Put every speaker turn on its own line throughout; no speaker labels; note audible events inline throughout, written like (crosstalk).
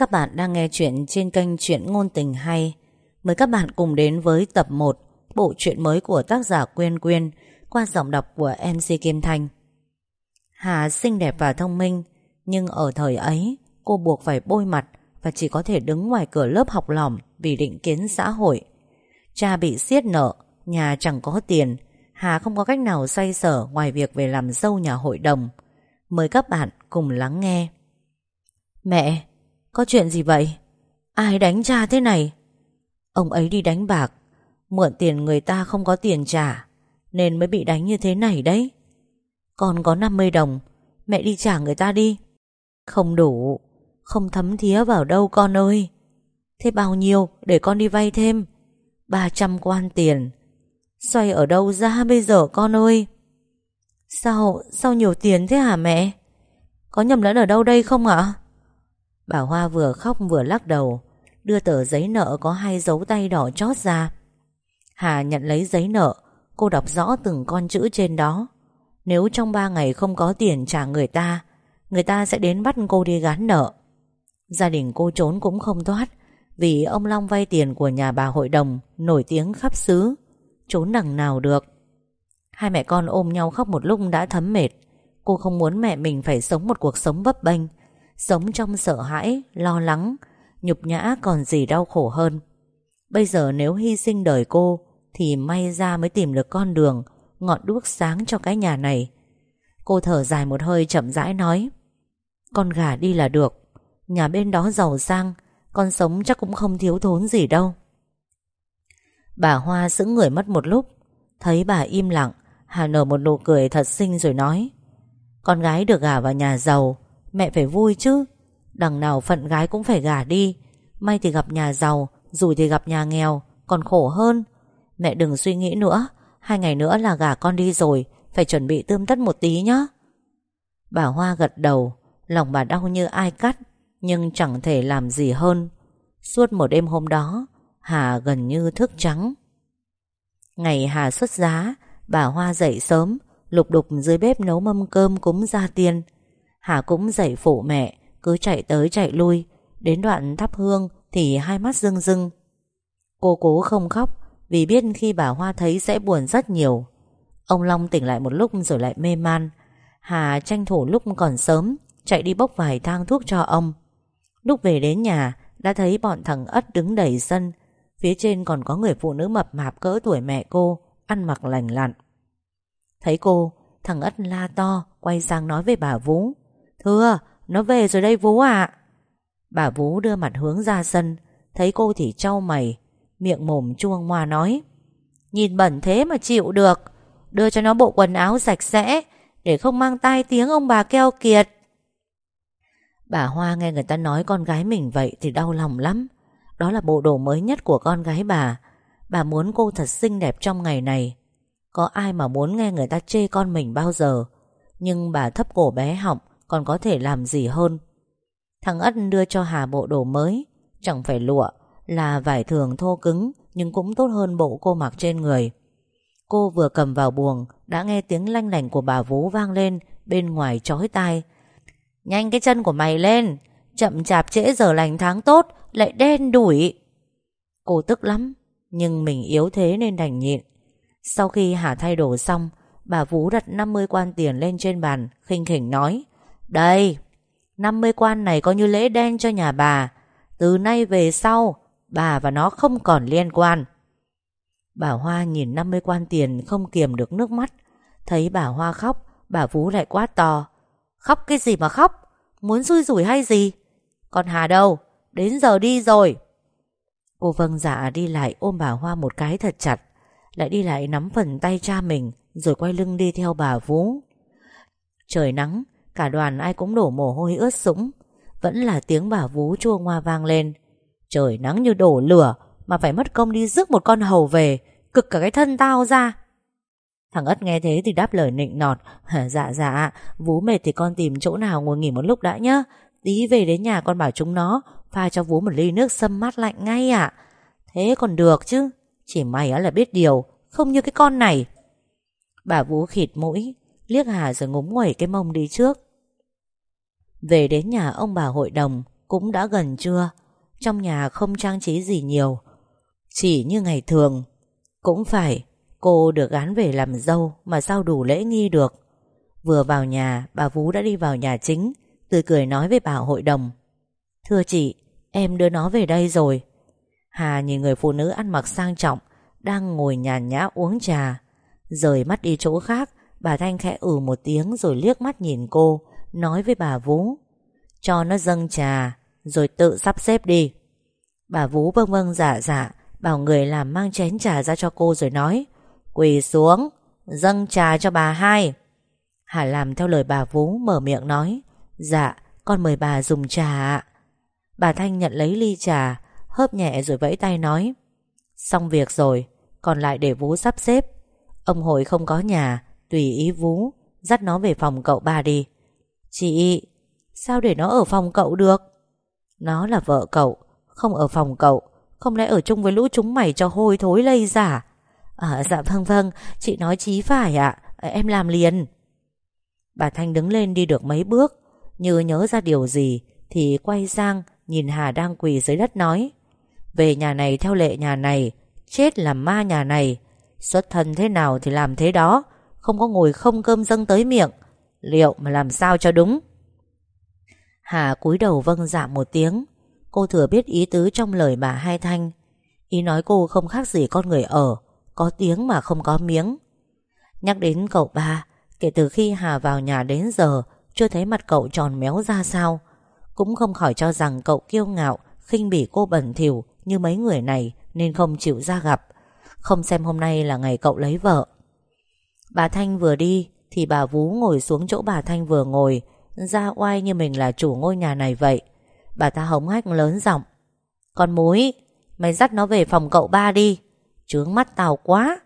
Các bạn đang nghe chuyện trên kênh Chuyện Ngôn Tình Hay. Mời các bạn cùng đến với tập 1 bộ truyện mới của tác giả Quyên Quyên qua giọng đọc của MC Kim Thanh. Hà xinh đẹp và thông minh, nhưng ở thời ấy cô buộc phải bôi mặt và chỉ có thể đứng ngoài cửa lớp học lỏm vì định kiến xã hội. Cha bị siết nợ, nhà chẳng có tiền, Hà không có cách nào xoay sở ngoài việc về làm dâu nhà hội đồng. Mời các bạn cùng lắng nghe. Mẹ, có chuyện gì vậy? Ai đánh cha thế này? Ông ấy đi đánh bạc, mượn tiền người ta không có tiền trả, nên mới bị đánh như thế này đấy. Con có 50 đồng, mẹ đi trả người ta đi. Không đủ, không thấm thía vào đâu con ơi. Thế bao nhiêu để con đi vay thêm? 300 quan tiền. Xoay ở đâu ra bây giờ con ơi? Sao, sao nhiều tiền thế hả mẹ? Có nhầm lẫn ở đâu đây không ạ? Bà Hoa vừa khóc vừa lắc đầu, Đưa tờ giấy nợ có hai dấu tay đỏ chót ra. Hà nhận lấy giấy nợ, Cô đọc rõ từng con chữ trên đó. Nếu trong ba ngày không có tiền trả người ta Người ta sẽ đến bắt cô đi gán nợ. Gia đình cô trốn cũng không thoát, Vì ông Long vay tiền của nhà bà hội đồng, Nổi tiếng khắp xứ. Trốn đằng nào được? Hai mẹ con ôm nhau khóc một lúc đã thấm mệt. Cô không muốn mẹ mình phải sống một cuộc sống bấp bênh. Sống trong sợ hãi, lo lắng Nhục nhã còn gì đau khổ hơn. Bây giờ nếu hy sinh đời cô Thì may ra mới tìm được con đường Ngọn đuốc sáng cho cái nhà này. Cô thở dài một hơi chậm rãi nói Con gà đi là được. Nhà bên đó giàu sang Con sống chắc cũng không thiếu thốn gì đâu. Bà Hoa sững người mất một lúc Thấy bà im lặng Hà nở một nụ cười thật xinh rồi nói Con gái được gả vào nhà giàu Mẹ phải vui chứ. Đằng nào phận gái cũng phải gả đi. May thì gặp nhà giàu, Rủi thì gặp nhà nghèo, Còn khổ hơn. Mẹ đừng suy nghĩ nữa, Hai ngày nữa là gả con đi rồi, Phải chuẩn bị tươm tất một tí nhé Bà Hoa gật đầu, Lòng bà đau như ai cắt, Nhưng chẳng thể làm gì hơn. Suốt một đêm hôm đó, Hà gần như thức trắng. Ngày Hà xuất giá, Bà Hoa dậy sớm, Lục đục dưới bếp nấu mâm cơm cúng gia tiên. Hà cũng dậy phụ mẹ, Cứ chạy tới chạy lui. Đến đoạn thắp hương thì hai mắt rưng rưng. Cô cố không khóc, Vì biết khi bà Hoa thấy sẽ buồn rất nhiều. Ông Long tỉnh lại một lúc rồi lại mê man. Hà tranh thủ lúc còn sớm, Chạy đi bốc vài thang thuốc cho ông. Lúc về đến nhà, Đã thấy bọn thằng ất đứng đầy sân. Phía trên còn có người phụ nữ mập mạp cỡ tuổi mẹ cô, Ăn mặc lành lặn. Thấy cô, Thằng ất la to, Quay sang nói với bà Vũ Thưa, nó về rồi đây Vũ ạ. Bà Vũ đưa mặt hướng ra sân, Thấy cô thì trao mày, Miệng mồm chuông hoa nói, Nhìn bẩn thế mà chịu được. Đưa cho nó bộ quần áo sạch sẽ, Để không mang tai tiếng ông bà keo kiệt. Bà Hoa nghe người ta nói con gái mình vậy Thì đau lòng lắm. Đó là bộ đồ mới nhất của con gái bà. Bà muốn cô thật xinh đẹp trong ngày này. Có ai mà muốn nghe người ta chê con mình bao giờ? Nhưng bà thấp cổ bé họng còn có thể làm gì hơn? Thằng Ất đưa cho Hà bộ đồ mới. Chẳng phải lụa, Là vải thường thô cứng, Nhưng cũng tốt hơn bộ cô mặc trên người. Cô vừa cầm vào buồng, Đã nghe tiếng lanh lảnh của bà Vú vang lên, Bên ngoài chói tai. Nhanh cái chân của mày lên, Chậm chạp trễ giờ lành tháng tốt, Lại đen đủi. Cô tức lắm, Nhưng mình yếu thế nên đành nhịn. Sau khi Hà thay đồ xong, Bà Vú đặt 50 quan tiền lên trên bàn, khinh khỉnh nói đây, 50 quan này coi như lễ đen cho nhà bà. Từ nay về sau, bà và nó không còn liên quan. Bà Hoa nhìn 50 quan tiền không kiềm được nước mắt. Thấy bà Hoa khóc, bà Vũ lại quát to. Khóc cái gì mà khóc? Muốn xui rủi hay gì? Còn Hà đâu? Đến giờ đi rồi. Cô vâng dạ đi lại ôm bà Hoa một cái thật chặt. Lại đi lại nắm phần tay cha mình rồi quay lưng đi theo bà Vũ. Trời nắng, Cả đoàn ai cũng đổ mồ hôi ướt sũng. Vẫn là tiếng bà vú chua ngoa vang lên. Trời nắng như đổ lửa, Mà phải mất công đi rước một con hầu về, Cực cả cái thân tao ra. Thằng Ất nghe thế thì đáp lời nịnh nọt. (laughs) Dạ dạ Vú mệt thì con tìm chỗ nào ngồi nghỉ một lúc đã nhá. Tí về đến nhà con bảo chúng nó, Pha cho vú một ly nước sâm mát lạnh ngay ạ. Thế còn được chứ, Chỉ mày á là biết điều, Không như cái con này. Bà vú khịt mũi Liếc Hà rồi ngúng nguẩy cái mông đi trước. Về đến nhà ông bà hội đồng Cũng đã gần trưa, Trong nhà không trang trí gì nhiều. Chỉ như ngày thường, Cũng phải Cô được gán về làm dâu Mà sao đủ lễ nghi được. Vừa vào nhà, bà Vú đã đi vào nhà chính Tươi cười nói với bà hội đồng. Thưa chị, Em đưa nó về đây rồi. Hà nhìn người phụ nữ ăn mặc sang trọng, Đang ngồi nhàn nhã uống trà, Rời mắt đi chỗ khác Bà Thanh khẽ ử một tiếng rồi liếc mắt nhìn cô, Nói với bà vũ. Cho nó dâng trà, Rồi tự sắp xếp đi. Bà vũ vâng vâng dạ dạ Bảo người làm mang chén trà ra cho cô rồi nói, Quỳ xuống, Dâng trà cho bà hai. Hà làm theo lời bà vũ mở miệng nói Dạ con mời bà dùng trà ạ. Bà Thanh nhận lấy ly trà, Hớp nhẹ rồi vẫy tay nói, Xong việc rồi, Còn lại để vũ sắp xếp. Ông hội không có nhà Tùy ý Vú Dắt nó về phòng cậu ba đi. Chị, Sao để nó ở phòng cậu được? Nó là vợ cậu, Không ở phòng cậu, Không lẽ ở chung với lũ chúng mày cho hôi thối lây giả? À dạ vâng vâng Chị nói chí phải ạ, Em làm liền. Bà Thanh đứng lên đi được mấy bước, Như nhớ ra điều gì Thì quay sang nhìn Hà đang quỳ dưới đất nói, Về nhà này theo lệ nhà này, Chết là ma nhà này, Xuất thân thế nào thì làm thế đó. Không có ngồi không cơm dâng tới miệng. Liệu mà làm sao cho đúng? Hà cúi đầu vâng dạ một tiếng. Cô thừa biết ý tứ trong lời bà Hai Thanh. Ý nói cô không khác gì con người ở, Có tiếng mà không có miếng. Nhắc đến cậu ba, Kể từ khi Hà vào nhà đến giờ, Chưa thấy mặt cậu tròn méo ra sao. Cũng không khỏi cho rằng cậu kiêu ngạo, khinh bỉ cô bẩn thỉu Như mấy người này Nên không chịu ra gặp. Không xem hôm nay là ngày cậu lấy vợ. Bà Thanh vừa đi Thì bà Vú ngồi xuống chỗ bà Thanh vừa ngồi Ra oai như mình là chủ ngôi nhà này vậy. Bà ta hống hách lớn giọng Con múi Mày dắt nó về phòng cậu ba đi Trướng mắt tao quá.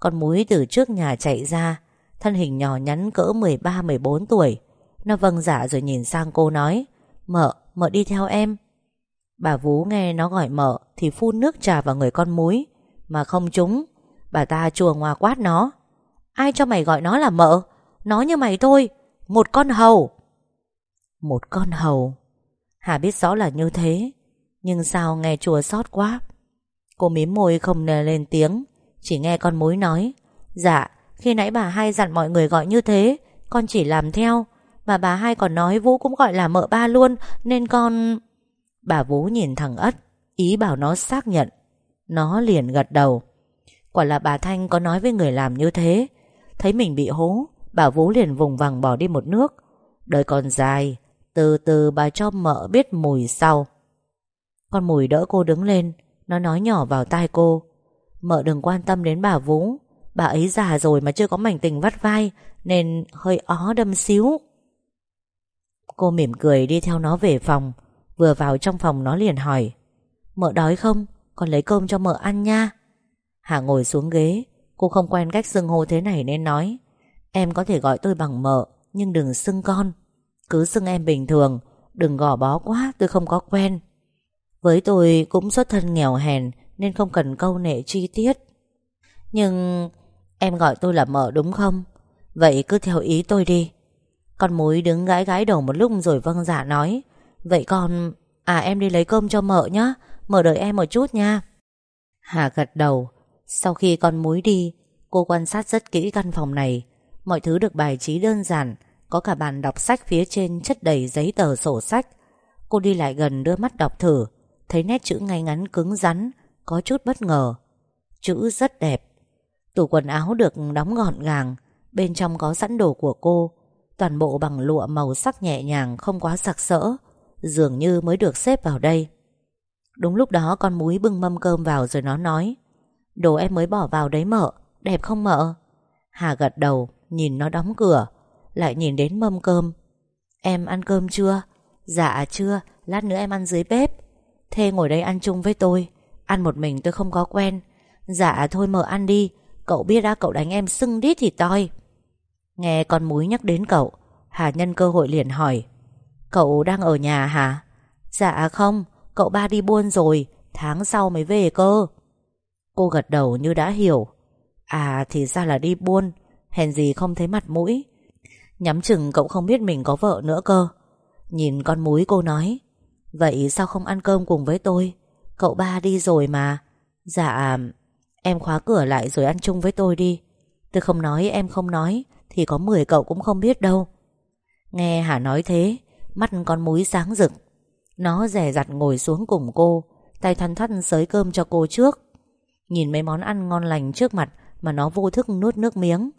Con múi từ trước nhà chạy ra Thân hình nhỏ nhắn cỡ 13-14 tuổi. Nó vâng dạ rồi nhìn sang cô nói Mợ, mợ đi theo em. Bà Vú nghe nó gọi mợ Thì phun nước trà vào người con múi Mà không trúng Bà ta chùa ngoa quát nó Ai cho mày gọi nó là mợ? Nó như mày thôi. Một con hầu. Một con hầu? Hà biết rõ là như thế, Nhưng sao nghe chùa xót quá. Cô mím môi không nề lên tiếng, Chỉ nghe con mối nói Dạ khi nãy bà hai dặn mọi người gọi như thế, Con chỉ làm theo, Mà bà hai còn nói Vũ cũng gọi là mợ ba luôn, Nên con... Bà Vũ nhìn thằng Ất, Ý bảo nó xác nhận. Nó liền gật đầu. Quả là bà Thanh có nói với người làm như thế Thấy mình bị hố Bà Vũ liền vùng vằng bỏ đi một nước. Đời còn dài, Từ từ bà cho mợ biết mùi sau. Con mùi đỡ cô đứng lên, Nó nói nhỏ vào tai cô. Mợ đừng quan tâm đến bà Vũ, Bà ấy già rồi mà chưa có mảnh tình vắt vai, Nên hơi ó đâm xíu. Cô mỉm cười đi theo nó về phòng, Vừa vào trong phòng nó liền hỏi, Mợ đói không? Con lấy cơm cho mợ ăn nha. Hà ngồi xuống ghế Cô không quen cách xưng hô thế này nên nói, Em có thể gọi tôi bằng mợ, Nhưng đừng xưng con. Cứ xưng em bình thường, Đừng gò bó quá, tôi không có quen. Với tôi cũng xuất thân nghèo hèn, Nên không cần câu nệ chi tiết. Nhưng Em gọi tôi là mợ đúng không? Vậy cứ theo ý tôi đi. Con mối đứng gãi gãi đầu một lúc rồi vâng dạ nói, Vậy con À em đi lấy cơm cho mợ nhá, Mợ đợi em một chút nha. Hà gật đầu sau khi con mối đi, Cô quan sát rất kỹ căn phòng này. Mọi thứ được bài trí đơn giản, Có cả bàn đọc sách phía trên chất đầy giấy tờ sổ sách. Cô đi lại gần đưa mắt đọc thử, Thấy nét chữ ngay ngắn cứng rắn, Có chút bất ngờ. Chữ rất đẹp. Tủ quần áo được đóng gọn gàng, Bên trong có sẵn đồ của cô. Toàn bộ bằng lụa màu sắc nhẹ nhàng, Không quá sặc sỡ, Dường như mới được xếp vào đây. Đúng lúc đó con múi bưng mâm cơm vào Rồi nó nói Đồ em mới bỏ vào đấy mợ, Đẹp không mợ? Hà gật đầu, nhìn nó đóng cửa, Lại nhìn đến mâm cơm. Em ăn cơm chưa? Dạ chưa, Lát nữa em ăn dưới bếp. Thê ngồi đây ăn chung với tôi, Ăn một mình tôi không có quen. Dạ thôi mợ ăn đi, Cậu biết đã cậu đánh em sưng đít thì toi. Nghe con múi nhắc đến cậu, Hà nhân cơ hội liền hỏi, Cậu đang ở nhà hả? Dạ không, Cậu ba đi buôn rồi, Tháng sau mới về cơ. Cô gật đầu như đã hiểu. À thì ra là đi buôn. Hèn gì không thấy mặt mũi. Nhắm chừng cậu không biết mình có vợ nữa cơ. Nhìn con múi cô nói. Vậy sao không ăn cơm cùng với tôi? Cậu ba đi rồi mà. Dạ Em khóa cửa lại rồi ăn chung với tôi đi. Tôi không nói, em không nói, Thì có 10 cậu cũng không biết đâu. Nghe Hà nói thế, Mắt con múi sáng rực. Nó rẻ rặt ngồi xuống cùng cô, Tay thoăn thắt sới cơm cho cô trước. Nhìn mấy món ăn ngon lành trước mặt Mà nó vô thức nuốt nước miếng.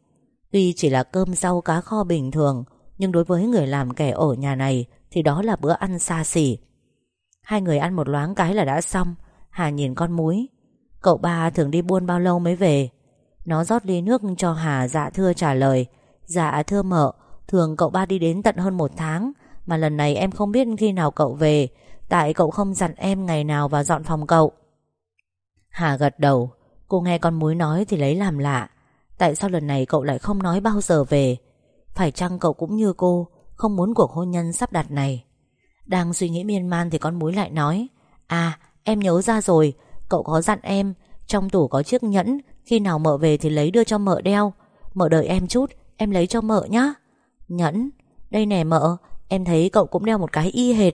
Tuy chỉ là cơm rau cá kho bình thường, Nhưng đối với người làm kẻ ở nhà này Thì đó là bữa ăn xa xỉ. Hai người ăn một loáng cái là đã xong, Hà nhìn con múi Cậu ba thường đi buôn bao lâu mới về? Nó rót ly nước cho Hà dạ thưa trả lời. Dạ thưa mợ, Thường cậu ba đi đến tận hơn một tháng, Mà lần này em không biết khi nào cậu về. Tại cậu không dặn em ngày nào vào dọn phòng cậu. Hà gật đầu. Cô nghe con múi nói thì lấy làm lạ. Tại sao lần này cậu lại không nói bao giờ về? Phải chăng cậu cũng như cô, Không muốn cuộc hôn nhân sắp đặt này? Đang suy nghĩ miên man thì con múi lại nói. À em nhớ ra rồi. Cậu có dặn em, Trong tủ có chiếc nhẫn, Khi nào mợ về thì lấy đưa cho mợ đeo. Mợ đợi em chút, Em lấy cho mợ nhá. Nhẫn? Đây nè mợ, Em thấy cậu cũng đeo một cái y hệt.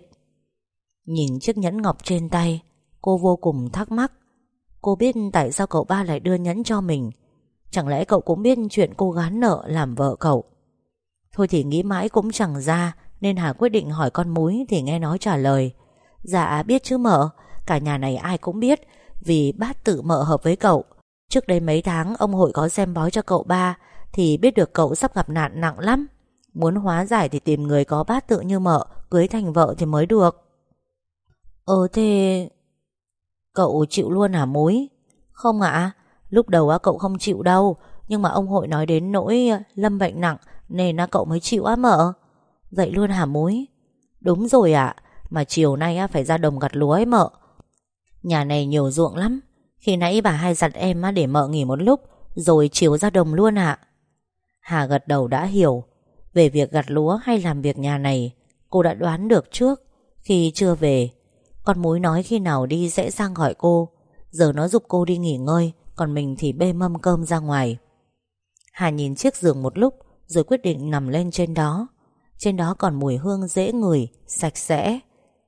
Nhìn chiếc nhẫn ngọc trên tay, Cô vô cùng thắc mắc. Cô biết tại sao cậu ba lại đưa nhẫn cho mình. Chẳng lẽ cậu cũng biết chuyện cô gán nợ làm vợ cậu? Thôi thì nghĩ mãi cũng chẳng ra, Nên Hà quyết định hỏi con múi Thì nghe nói trả lời. Dạ biết chứ mợ. Cả nhà này ai cũng biết, Vì bát tự mợ hợp với cậu. Trước đây mấy tháng, ông hội có xem bói cho cậu ba, Thì biết được cậu sắp gặp nạn nặng lắm. Muốn hóa giải thì tìm người có bát tự như mợ, Cưới thành vợ thì mới được. Ờ thế Cậu chịu luôn hả mối Không ạ. Lúc đầu á, cậu không chịu đâu, Nhưng mà ông hội nói đến nỗi lâm bệnh nặng, Nên á, cậu mới chịu á mợ. Vậy luôn hả mối Đúng rồi ạ, Mà chiều nay á, phải ra đồng gặt lúa ấy mợ. Nhà này nhiều ruộng lắm. Khi nãy bà hai dặn em á, để mợ nghỉ một lúc, Rồi chiều ra đồng luôn ạ. Hà gật đầu đã hiểu. Về việc gặt lúa hay làm việc nhà này, Cô đã đoán được trước. Khi chưa về con mối nói khi nào đi sẽ sang gọi cô. Giờ nó giúp cô đi nghỉ ngơi, Còn mình thì bê mâm cơm ra ngoài. Hà nhìn chiếc giường một lúc, Rồi quyết định nằm lên trên đó. Trên đó còn mùi hương dễ ngửi, Sạch sẽ.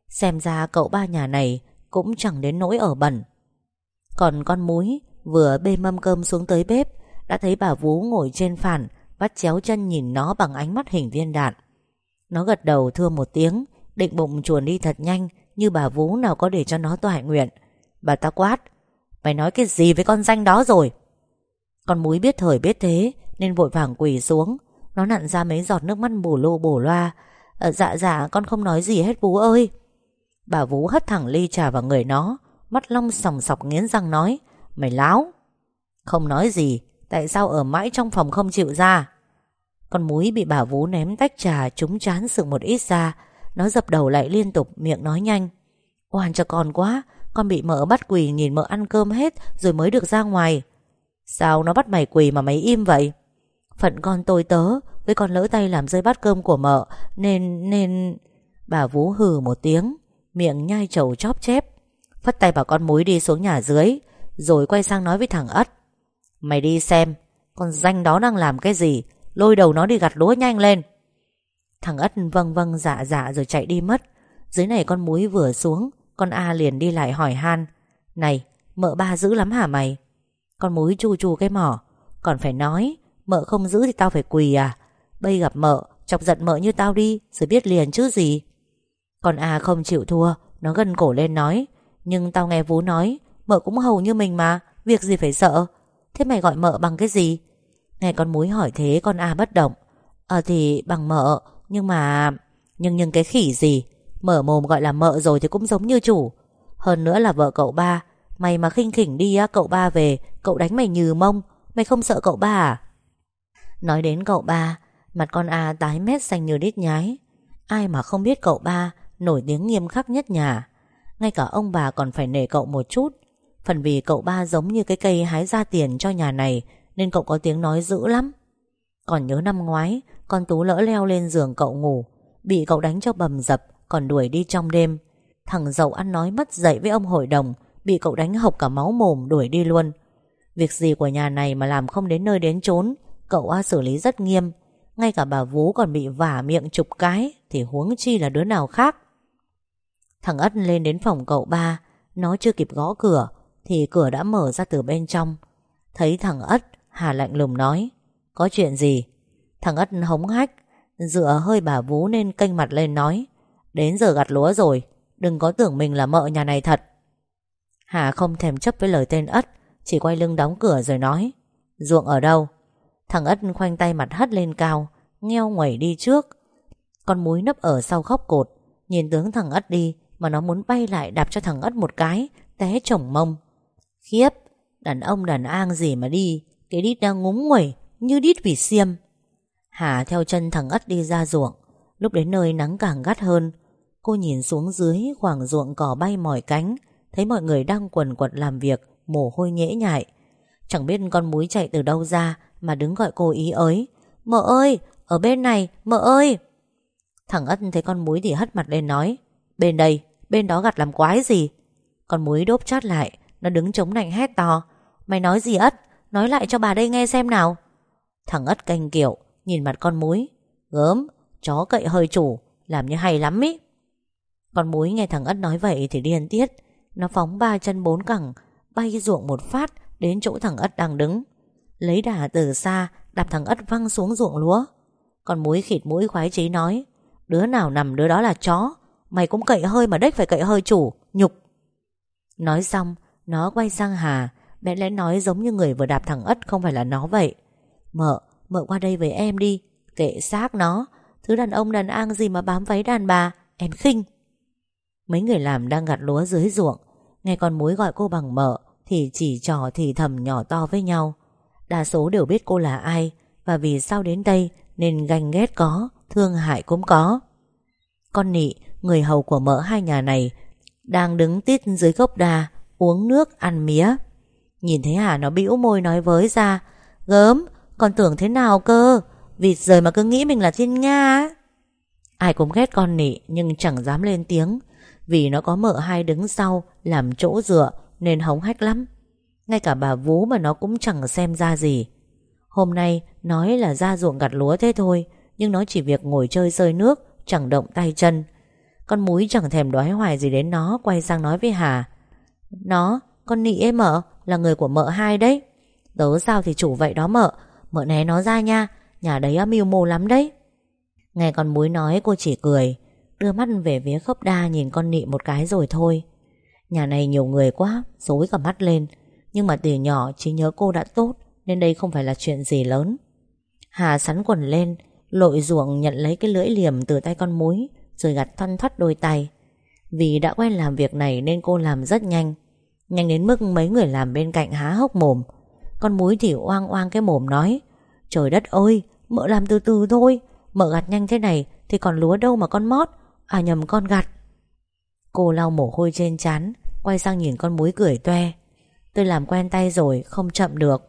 Xem ra cậu ba nhà này Cũng chẳng đến nỗi ở bẩn. Còn con múi vừa bê mâm cơm xuống tới bếp, Đã thấy bà Vú ngồi trên phản, Bắt chéo chân nhìn nó bằng ánh mắt hình viên đạn. Nó gật đầu thưa một tiếng, Định bụng chuồn đi thật nhanh như bà Vú nào có để cho nó toại nguyện. Bà ta quát Mày nói cái gì với con danh đó rồi? Con múi biết thời biết thế Nên vội vàng quỳ xuống. Nó nặn ra mấy giọt nước mắt bổ lô bổ loa. Ờ, Dạ dạ con không nói gì hết Vú ơi. Bà Vú hất thẳng ly trà vào người nó Mắt long sòng sọc nghiến răng nói Mày láo. Không nói gì Tại sao ở mãi trong phòng không chịu ra? Con múi bị bà Vú ném tách trà Trúng chán sự một ít ra nó dập đầu lại liên tục, miệng nói nhanh. Oan cho con quá, Con bị mợ bắt quỳ nhìn mợ ăn cơm hết Rồi mới được ra ngoài. Sao nó bắt mày quỳ mà mày im vậy? Phận con tôi tớ, Với con lỡ tay làm rơi bát cơm của mợ, Nên nên Bà Vú hừ một tiếng, Miệng nhai trầu chóp chép. Phất tay bảo con múi đi xuống nhà dưới, Rồi quay sang nói với thằng ất. Mày đi xem, Con danh đó đang làm cái gì, Lôi đầu nó đi gặt lúa nhanh lên. Thằng ất vâng vâng dạ dạ rồi chạy đi mất. Dưới này con múi vừa xuống, Con A liền đi lại hỏi han. Này, mợ ba giữ lắm hả mày? Con múi chu chu cái mỏ. Còn phải nói, Mợ không giữ thì tao phải quỳ à? Bây gặp mợ, Chọc giận mợ như tao đi, Rồi biết liền chứ gì? Con A không chịu thua, Nó gân cổ lên nói. Nhưng tao nghe Vú nói, Mợ cũng hầu như mình mà, Việc gì phải sợ? Thế mày gọi mợ bằng cái gì? Nghe con múi hỏi thế, con A bất động. Ờ thì, bằng mợ nhưng mà, Nhưng nhưng cái khỉ gì? Mở mồm gọi là mợ rồi thì cũng giống như chủ. Hơn nữa là vợ cậu ba. Mày mà khinh khỉnh đi á, cậu ba về, Cậu đánh mày nhừ mông. Mày không sợ cậu ba à? Nói đến cậu ba, Mặt con A tái mét xanh như đít nhái. Ai mà không biết cậu ba, Nổi tiếng nghiêm khắc nhất nhà Ngay cả ông bà còn phải nể cậu một chút. Phần vì cậu ba giống như cái cây hái ra tiền cho nhà này, Nên cậu có tiếng nói dữ lắm. Còn nhớ năm ngoái con Tú lỡ leo lên giường cậu ngủ. Bị cậu đánh cho bầm dập, Còn đuổi đi trong đêm. Thằng giàu ăn nói mất dậy với ông hội đồng, Bị cậu đánh hộc cả máu mồm, đuổi đi luôn. Việc gì của nhà này mà làm không đến nơi đến chốn, Cậu A xử lý rất nghiêm. Ngay cả bà Vú còn bị vả miệng chục cái, Thì huống chi là đứa nào khác? Thằng Ất lên đến phòng cậu ba, Nó chưa kịp gõ cửa, Thì cửa đã mở ra từ bên trong. Thấy thằng Ất, Hà lạnh lùng nói, Có chuyện gì? Thằng Ất hống hách, Dựa hơi bà vú nên canh mặt lên nói, Đến giờ gặt lúa rồi, Đừng có tưởng mình là mợ nhà này thật. Hà không thèm chấp với lời tên Ất, Chỉ quay lưng đóng cửa rồi nói, Ruộng ở đâu? Thằng Ất khoanh tay mặt hất lên cao, Nheo ngoẩy đi trước. Con múi nấp ở sau góc cột, Nhìn tướng thằng Ất đi Mà nó muốn bay lại đạp cho thằng Ất một cái, Té chồng mông. Khiếp, Đàn ông đàn an gì mà đi, Cái đít đang ngúng nguẩy, Như đít vì xiêm. Hà theo chân thằng Ất đi ra ruộng. Lúc đến nơi nắng càng gắt hơn Cô nhìn xuống dưới khoảng ruộng cỏ bay mỏi cánh Thấy mọi người đang quần quật làm việc Mồ hôi nhễ nhại. Chẳng biết con múi chạy từ đâu ra Mà đứng gọi cô ý ới Mợ ơi, ở bên này, mợ ơi. Thằng Ất thấy con múi thì hất mặt lên nói Bên đây, bên đó gặt làm quái gì? Con múi đốp chát lại Nó đứng chống nạnh hét to Mày nói gì Ất, nói lại cho bà đây nghe xem nào. Thằng Ất canh kiểu Nhìn mặt con múi Gớm, chó cậy hơi chủ Làm như hay lắm ý. Con múi nghe thằng Ất nói vậy thì điên tiết. Nó phóng ba chân bốn cẳng Bay ruộng một phát Đến chỗ thằng Ất đang đứng. Lấy đà từ xa Đạp thằng Ất văng xuống ruộng lúa. Con múi khịt mũi khoái chí nói Đứa nào nằm đứa đó là chó Mày cũng cậy hơi mà đếch phải cậy hơi chủ Nhục. Nói xong Nó quay sang Hà Mẹ lẽ nói giống như người vừa đạp thằng Ất Không phải là nó vậy. Mợ, mợ qua đây với em đi. Kệ xác nó. Thứ đàn ông đàn an gì mà bám váy đàn bà. Em khinh. Mấy người làm đang gặt lúa dưới ruộng. Nghe con mối gọi cô bằng mợ, Thì chỉ trò thì thầm nhỏ to với nhau. Đa số đều biết cô là ai, Và vì sao đến đây Nên ganh ghét có, Thương hại cũng có. Con nị, Người hầu của mợ hai nhà này, Đang đứng tít dưới gốc đa, Uống nước, ăn mía. Nhìn thấy Hà nó bĩu môi nói với ra, Gớm con tưởng thế nào cơ? Vịt rời mà cứ nghĩ mình là thiên Nga Ai cũng ghét con nị Nhưng chẳng dám lên tiếng. Vì nó có mợ hai đứng sau Làm chỗ dựa Nên hống hách lắm. Ngay cả bà vú mà nó cũng chẳng xem ra gì. Hôm nay nói là ra ruộng gặt lúa thế thôi Nhưng nó chỉ việc ngồi chơi rơi nước Chẳng động tay chân. Con múi chẳng thèm đoái hoài gì đến nó Quay sang nói với Hà. Nó, con nị em mợ Là người của mợ hai đấy. Tớ sao thì chủ vậy đó mợ Mợ né nó ra nha, Nhà đấy mưu mô lắm đấy. Nghe con múi nói, cô chỉ cười, Đưa mắt về phía khốc đa nhìn con nị một cái rồi thôi. Nhà này nhiều người quá Dối cả mắt lên, Nhưng mà từ nhỏ chỉ nhớ cô đã tốt, Nên đây không phải là chuyện gì lớn. Hà sắn quần lên, Lội ruộng nhận lấy cái lưỡi liềm từ tay con múi Rồi gặt thoăn thoắt đôi tay. Vì đã quen làm việc này Nên cô làm rất nhanh Nhanh đến mức mấy người làm bên cạnh há hốc mồm. Con múi thì oang oang cái mồm nói. Trời đất ơi, Mợ làm từ từ thôi. Mợ gặt nhanh thế này Thì còn lúa đâu mà con mót. À nhầm, con gặt. Cô lau mồ hôi trên chán Quay sang nhìn con múi cười toe. Tôi làm quen tay rồi, không chậm được.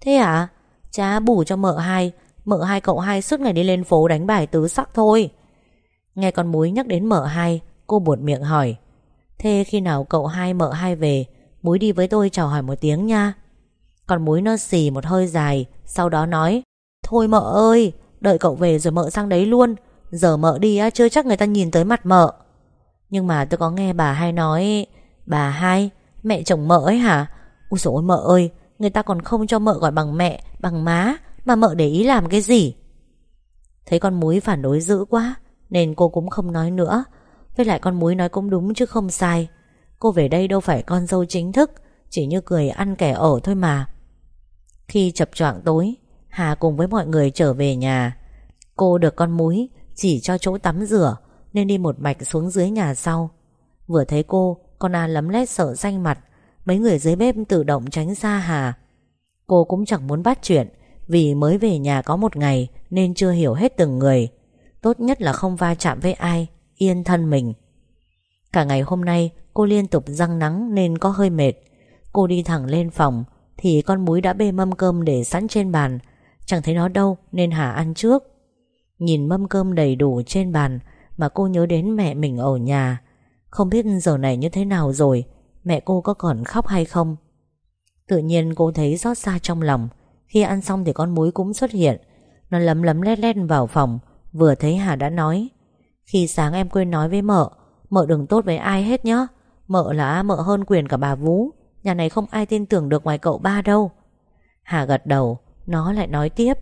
Thế à? Chá bù cho mợ hai. Mợ hai cậu hai suốt ngày đi lên phố đánh bài tứ sắc thôi. Nghe con múi nhắc đến mợ hai, Cô buột miệng hỏi. Thế khi nào cậu hai mợ hai về Múi đi với tôi chào hỏi một tiếng nha. Con múi nó xì một hơi dài, Sau đó nói, Thôi mợ ơi, Đợi cậu về rồi mợ sang đấy luôn. Giờ mợ đi á, chưa chắc người ta nhìn tới mặt mợ. Nhưng mà tôi có nghe bà hai nói, Bà hai, Mẹ chồng mợ ấy hả? Úi dồi ôi mợ ơi, Người ta còn không cho mợ gọi bằng mẹ, Bằng má, Mà mợ để ý làm cái gì? Thấy con múi phản đối dữ quá, Nên cô cũng không nói nữa. Với lại con múi nói cũng đúng chứ không sai. Cô về đây đâu phải con dâu chính thức, Chỉ như cười ăn kẻ ở thôi mà. Khi chập choạng tối, Hà cùng với mọi người trở về nhà. Cô được con múi Chỉ cho chỗ tắm rửa, Nên đi một mạch xuống dưới nhà sau. Vừa thấy cô, Con An lấm lét sợ xanh mặt, Mấy người dưới bếp tự động tránh xa Hà. Cô cũng chẳng muốn bắt chuyện, Vì mới về nhà có một ngày Nên chưa hiểu hết từng người. Tốt nhất là không va chạm với ai, Yên thân mình. Cả ngày hôm nay, cô liên tục răng nắng Nên có hơi mệt. Cô đi thẳng lên phòng thì con múi đã bê mâm cơm để sẵn trên bàn. Chẳng thấy nó đâu, nên Hà ăn trước. Nhìn mâm cơm đầy đủ trên bàn Mà cô nhớ đến mẹ mình ở nhà. Không biết giờ này như thế nào rồi, Mẹ cô có còn khóc hay không? Tự nhiên cô thấy rót xa trong lòng. Khi ăn xong thì con muối cũng xuất hiện. Nó lấm lấm lét lét vào phòng, Vừa thấy Hà đã nói. Khi sáng em quên nói với mợ Mợ đừng tốt với ai hết nhá. Mợ là mợ hơn quyền cả bà Vú. Nhà này không ai tin tưởng được ngoài cậu ba đâu. Hà gật đầu, Nó lại nói tiếp.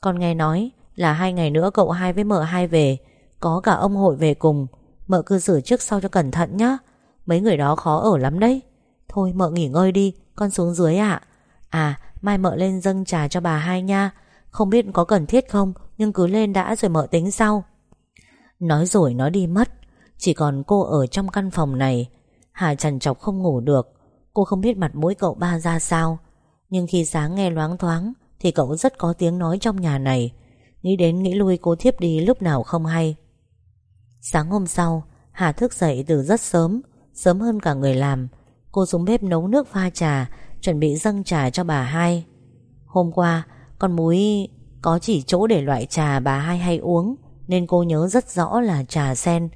Con nghe nói là hai ngày nữa cậu hai với mợ hai về. Có cả ông hội về cùng. Mợ cứ xử trước sau cho cẩn thận nhá. Mấy người đó khó ở lắm đấy. Thôi mợ nghỉ ngơi đi, Con xuống dưới ạ. À mai mợ lên dâng trà cho bà hai nha. Không biết có cần thiết không, Nhưng cứ lên đã rồi mợ tính sau. Nói rồi nó đi mất. Chỉ còn cô ở trong căn phòng này. Hà trằn trọc không ngủ được. Cô không biết mặt mũi cậu ba ra sao. Nhưng khi sáng nghe loáng thoáng, Thì cậu rất có tiếng nói trong nhà này. Nghĩ đến nghĩ lui, cô thiếp đi lúc nào không hay. Sáng hôm sau, Hà thức dậy từ rất sớm Sớm hơn cả người làm. Cô xuống bếp nấu nước pha trà, Chuẩn bị dâng trà cho bà hai. Hôm qua, con múi có chỉ chỗ để loại trà bà hai hay uống, Nên cô nhớ rất rõ là trà sen.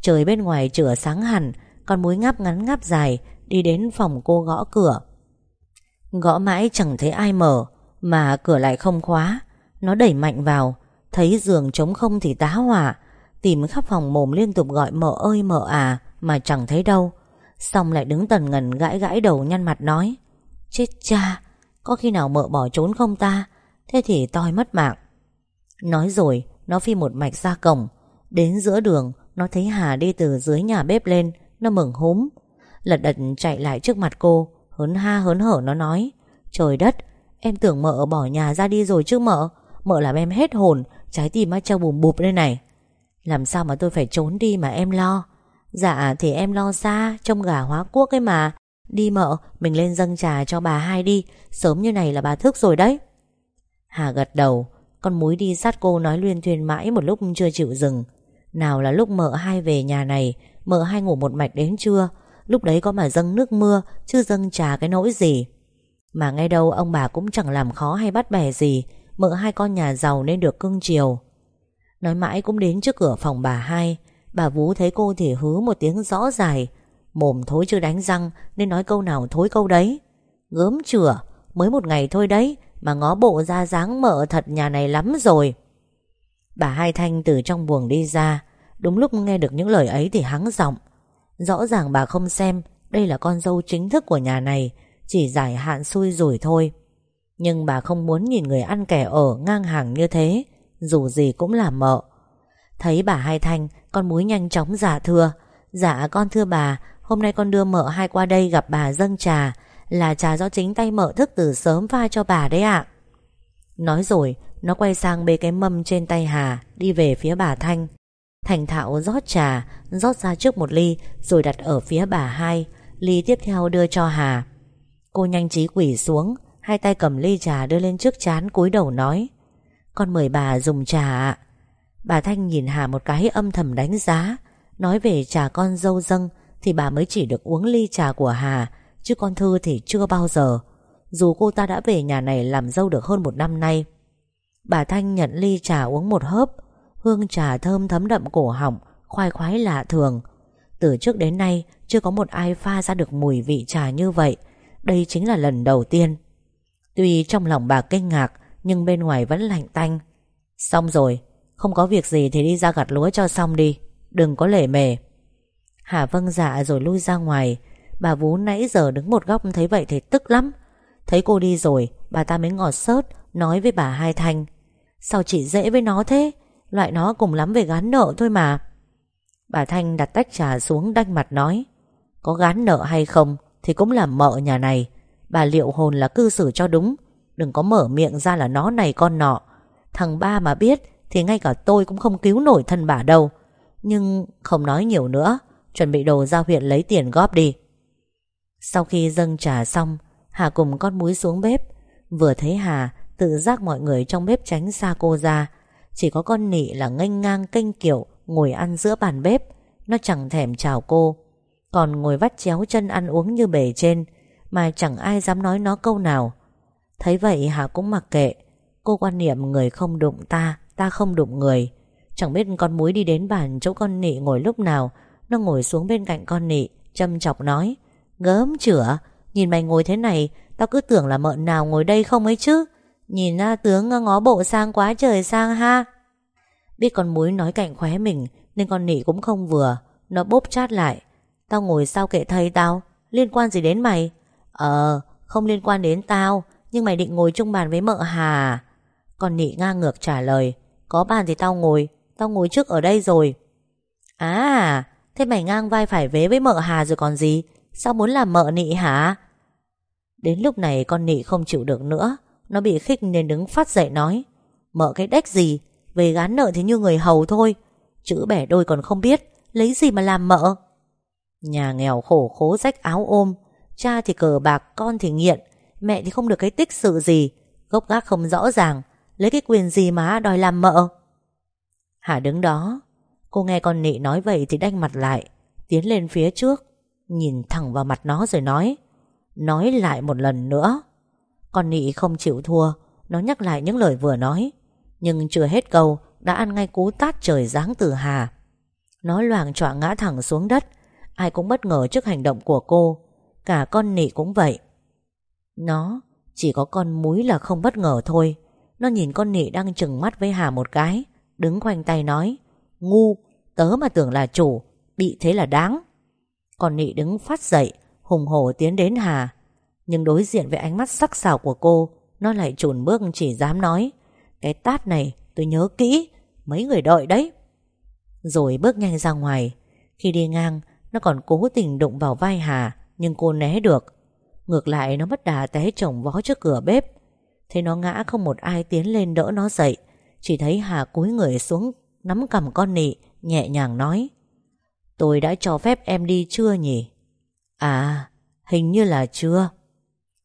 Trời bên ngoài chửa sáng hẳn, Con múi ngáp ngắn ngáp dài Đi đến phòng cô gõ cửa. Gõ mãi chẳng thấy ai mở, Mà cửa lại không khóa. Nó đẩy mạnh vào, Thấy giường trống không thì tá hỏa. Tìm khắp phòng mồm liên tục gọi mợ ơi mợ à Mà chẳng thấy đâu. Xong lại đứng tần ngần gãi gãi đầu nhăn mặt nói, Chết cha, Có khi nào mợ bỏ trốn không ta? Thế thì toi mất mạng. Nói rồi, nó phi một mạch ra cổng. Đến giữa đường, Nó thấy Hà đi từ dưới nhà bếp lên, Nó mừng húm. Lật đật chạy lại trước mặt cô, Hớn ha hớn hở nó nói, Trời đất, Em tưởng mợ bỏ nhà ra đi rồi chứ mợ Mợ làm em hết hồn, Trái tim á trao bùm bụp đây này. Làm sao mà tôi phải trốn đi mà em lo? Dạ thì em lo xa Trông gà hóa quốc ấy mà. Đi mợ, mình lên dâng trà cho bà hai đi, Sớm như này là bà thức rồi đấy. Hà gật đầu, Con múi đi sát cô nói luyên thuyên mãi Một lúc chưa chịu dừng. Nào là lúc mợ hai về nhà này, Mợ hai ngủ một mạch đến trưa Lúc đấy có mà dâng nước mưa, Chứ dâng trà cái nỗi gì. Mà ngay đâu ông bà cũng chẳng làm khó hay bắt bẻ gì, Mợ hai con nhà giàu nên được cưng chiều. Nói mãi cũng đến trước cửa phòng bà hai, Bà Vú thấy cô thì hứ một tiếng rõ dài Mồm thối chưa đánh răng Nên nói câu nào thối câu đấy. Gớm chửa Mới một ngày thôi đấy Mà ngó bộ ra dáng mợ thật nhà này lắm rồi. Bà Hai Thanh từ trong buồng đi ra, Đúng lúc nghe được những lời ấy thì hắng giọng. Rõ ràng bà không xem, Đây là con dâu chính thức của nhà này, Chỉ giải hạn xui rủi thôi. Nhưng bà không muốn nhìn người ăn kẻ ở ngang hàng như thế, Dù gì cũng là mợ. Thấy bà Hai Thanh, Con múi nhanh chóng giả thưa. Dạ con thưa bà, Hôm nay con đưa mợ hai qua đây gặp bà dâng trà, Là trà do chính tay mợ thức từ sớm pha cho bà đấy ạ. Nói rồi, Nó quay sang bê cái mâm trên tay Hà, Đi về phía bà Thanh. Thành thạo rót trà, Rót ra trước một ly, Rồi đặt ở phía bà hai. Ly tiếp theo đưa cho Hà. Cô nhanh trí quỷ xuống, Hai tay cầm ly trà đưa lên trước chán, cúi đầu nói, Con mời bà dùng trà ạ. Bà Thanh nhìn Hà một cái âm thầm đánh giá, Nói về trà con dâu dâng Thì bà mới chỉ được uống ly trà của Hà, Chứ con Thư thì chưa bao giờ. Dù cô ta đã về nhà này làm dâu được hơn một năm nay, Bà Thanh nhận ly trà uống một hớp Hương trà thơm thấm đậm cổ họng, Khoai khoái lạ thường. Từ trước đến nay, Chưa có một ai pha ra được mùi vị trà như vậy. Đây chính là lần đầu tiên. Tuy trong lòng bà kinh ngạc, Nhưng bên ngoài vẫn lạnh tanh. Xong rồi, Không có việc gì thì đi ra gặt lúa cho xong đi, Đừng có lể mề. Hà vâng dạ rồi lui ra ngoài. Bà Vú nãy giờ đứng một góc thấy vậy thì tức lắm. Thấy cô đi rồi, Bà ta mới ngọt sớt, Nói với bà Hai Thanh. Sao chị dễ với nó thế? Loại nó cùng lắm về gán nợ thôi mà. Bà Thanh đặt tách trà xuống đanh mặt nói, Có gán nợ hay không Thì cũng là mợ nhà này. Bà liệu hồn là cư xử cho đúng. Đừng có mở miệng ra là nó này con nọ. Thằng ba mà biết Thì ngay cả tôi cũng không cứu nổi thân bà đâu. Nhưng không nói nhiều nữa, Chuẩn bị đồ ra huyện lấy tiền góp đi. Sau khi dâng trà xong, Hà cùng con muối xuống bếp. Vừa thấy Hà, Tự giác mọi người trong bếp tránh xa cô ra chỉ có con nị là nghênh ngang kênh kiểu Ngồi ăn giữa bàn bếp. Nó chẳng thèm chào cô. Còn ngồi vắt chéo chân ăn uống như bề trên, Mà chẳng ai dám nói nó câu nào. Thấy vậy Hà cũng mặc kệ. Cô quan niệm người không đụng ta Ta không đụng người. Chẳng biết con muối đi đến bàn chỗ con nị ngồi lúc nào, Nó ngồi xuống bên cạnh con nị, Châm chọc nói, Gớm chửa, Nhìn mày ngồi thế này, Tao cứ tưởng là mợn nào ngồi đây không ấy chứ? Nhìn na tướng à, ngó bộ sang quá trời sang ha. Biết con muối nói cạnh khóe mình, Nên con nị cũng không vừa. Nó bốp chát lại. Tao ngồi sau kệ thầy tao. Liên quan gì đến mày? Ờ không liên quan đến tao, Nhưng mày định ngồi chung bàn với mợ Hà. Con nị ngang ngược trả lời. Có bàn thì tao ngồi. Tao ngồi trước ở đây rồi. À Thế mày ngang vai phải vế với mợ Hà rồi còn gì? Sao muốn làm mợ nị hả? Đến lúc này con nị không chịu được nữa. Nó bị khích nên đứng phát dậy nói, mở cái đếch gì? Về gán nợ thì như người hầu thôi. Chữ bẻ đôi còn không biết, Lấy gì mà làm mợ? Nhà nghèo khổ khố rách áo ôm. Cha thì cờ bạc, con thì nghiện. Mẹ thì không được cái tích sự gì. Gốc gác không rõ ràng. Lấy cái quyền gì mà đòi làm mợ? Hà đứng đó. Cô nghe con nị nói vậy thì đanh mặt lại, Tiến lên phía trước, Nhìn thẳng vào mặt nó rồi nói Nói lại một lần nữa. Con nị không chịu thua. Nó nhắc lại những lời vừa nói. Nhưng chưa hết câu Đã ăn ngay cú tát trời giáng từ Hà. Nó loàng trọa ngã thẳng xuống đất. Ai cũng bất ngờ trước hành động của cô. Cả con nị cũng vậy. Nó chỉ có con múi là không bất ngờ thôi. Nó nhìn con nị đang chừng mắt với Hà một cái Đứng khoanh tay nói Ngu, tớ mà tưởng là chủ Bị thế là đáng. Con nị đứng phát dậy Hùng hổ tiến đến Hà. Nhưng đối diện với ánh mắt sắc sảo của cô, Nó lại chùn bước chỉ dám nói, Cái tát này, tôi nhớ kỹ, Mấy người đợi đấy. Rồi bước nhanh ra ngoài. Khi đi ngang, Nó còn cố tình đụng vào vai Hà, Nhưng cô né được. Ngược lại, nó mất đà té chồng vó trước cửa bếp. Thế nó ngã không một ai tiến lên đỡ nó dậy. Chỉ thấy Hà cúi người xuống, Nắm cầm con nị, Nhẹ nhàng nói, Tôi đã cho phép em đi chưa nhỉ? À hình như là chưa.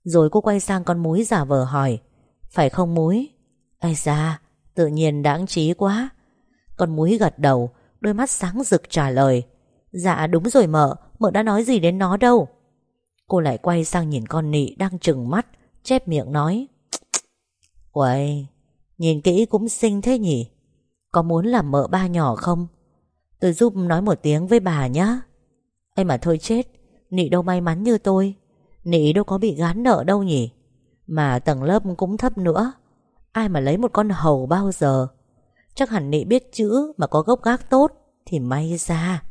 Rồi cô quay sang con múi giả vờ hỏi, Phải không múi Ây da, tự nhiên đáng trí quá. Con múi gật đầu, Đôi mắt sáng rực trả lời Dạ đúng rồi mợ Mợ đã nói gì đến nó đâu? Cô lại quay sang nhìn con nị đang trừng mắt, Chép miệng nói, Uầy, Nhìn kỹ cũng xinh thế nhỉ? Có muốn làm mợ ba nhỏ không? Tôi giúp nói một tiếng với bà nhá. Ê mà thôi chết, Nị đâu may mắn như tôi. Nị đâu có bị gán nợ đâu nhỉ? Mà tầng lớp cũng thấp nữa. Ai mà lấy một con hầu bao giờ? Chắc hẳn Nị biết chữ Mà có gốc gác tốt Thì may ra.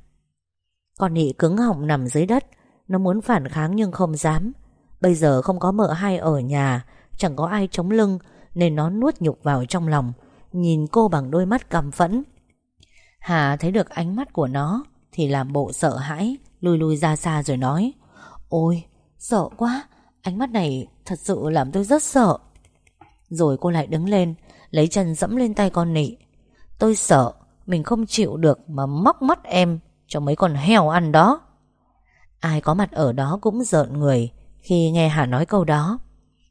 Con Nị cứng họng nằm dưới đất. Nó muốn phản kháng nhưng không dám. Bây giờ không có mợ hai ở nhà, Chẳng có ai chống lưng, Nên nó nuốt nhục vào trong lòng, Nhìn cô bằng đôi mắt căm phẫn. Hà thấy được ánh mắt của nó Thì làm bộ sợ hãi, Lùi lùi ra xa rồi nói, Ôi sợ quá. Ánh mắt này thật sự làm tôi rất sợ. Rồi cô lại đứng lên, Lấy chân dẫm lên tay con nị. Tôi sợ Mình không chịu được mà móc mắt em Cho mấy con heo ăn đó. Ai có mặt ở đó cũng giận người Khi nghe Hà nói câu đó.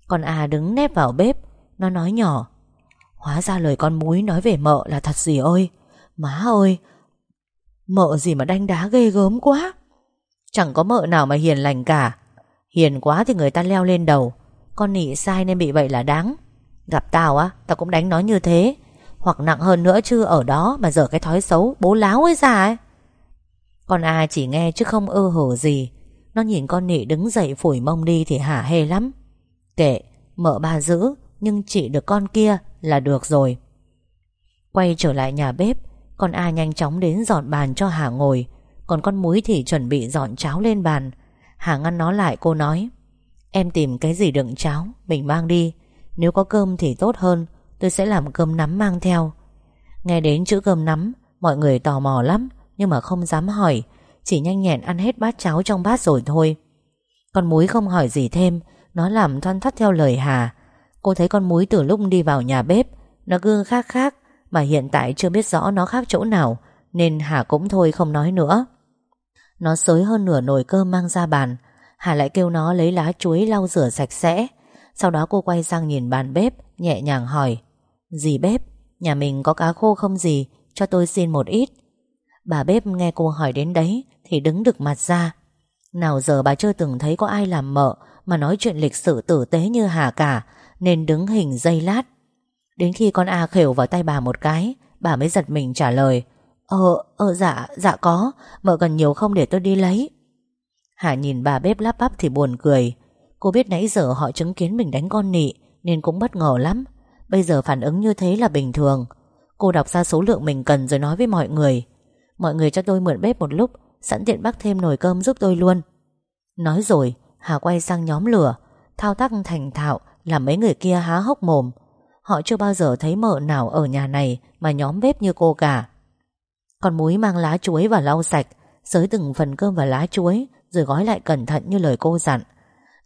Còn à đứng nép vào bếp, Nó nói nhỏ, Hóa ra lời con múi nói về mợ là thật gì ơi? Má ơi, Mợ gì mà đánh đá ghê gớm quá. Chẳng có mợ nào mà hiền lành cả. Hiền quá thì người ta leo lên đầu. Con nỉ sai nên bị vậy là đáng. Gặp tao á, Tao cũng đánh nó như thế. Hoặc nặng hơn nữa chứ, ở đó Mà dở cái thói xấu, bố láo ấy ra ấy. Con A chỉ nghe chứ không ơ hở gì. Nó nhìn con nỉ đứng dậy phủi mông đi Thì hả hê lắm. Kệ, mợ ba giữ, Nhưng chỉ được con kia là được rồi. Quay trở lại nhà bếp, Con A nhanh chóng đến dọn bàn cho Hà ngồi. Còn con muối thì chuẩn bị dọn cháo lên bàn. Hà ngăn nó lại, cô nói, Em tìm cái gì đựng cháo? Mình mang đi. Nếu có cơm thì tốt hơn. Tôi sẽ làm cơm nắm mang theo. Nghe đến chữ cơm nắm, Mọi người tò mò lắm, Nhưng mà không dám hỏi. Chỉ nhanh nhẹn ăn hết bát cháo trong bát rồi thôi. Con muối không hỏi gì thêm. Nó làm thoăn thoắt theo lời Hà. Cô thấy con muối từ lúc đi vào nhà bếp, Nó cứ khác khác, Mà hiện tại chưa biết rõ nó khác chỗ nào, Nên Hà cũng thôi không nói nữa. Nó xới hơn nửa nồi cơm mang ra bàn. Hà lại kêu nó lấy lá chuối lau rửa sạch sẽ. Sau đó cô quay sang nhìn bàn bếp Nhẹ nhàng hỏi Dì bếp, nhà mình có cá khô không gì? Cho tôi xin một ít. Bà bếp nghe cô hỏi đến đấy Thì đứng được mặt ra. Nào giờ bà chưa từng thấy có ai làm mợ Mà nói chuyện lịch sử tử tế như Hà cả Nên đứng hình dây lát. Đến khi con A khều vào tay bà một cái Bà mới giật mình trả lời Ờ, ờ dạ, dạ có. Mợ cần nhiều không để tôi đi lấy. Hà nhìn bà bếp lắp bắp thì buồn cười. Cô biết nãy giờ họ chứng kiến mình đánh con nị Nên cũng bất ngờ lắm. Bây giờ phản ứng như thế là bình thường. Cô đọc ra số lượng mình cần rồi nói với mọi người. Mọi người cho tôi mượn bếp một lúc Sẵn tiện bắc thêm nồi cơm giúp tôi luôn. Nói rồi Hà quay sang nhóm lửa Thao tác thành thạo Làm mấy người kia há hốc mồm. Họ chưa bao giờ thấy mợ nào ở nhà này Mà nhóm bếp như cô cả còn muối mang lá chuối và lau sạch Sới từng phần cơm và lá chuối, Rồi gói lại cẩn thận như lời cô dặn.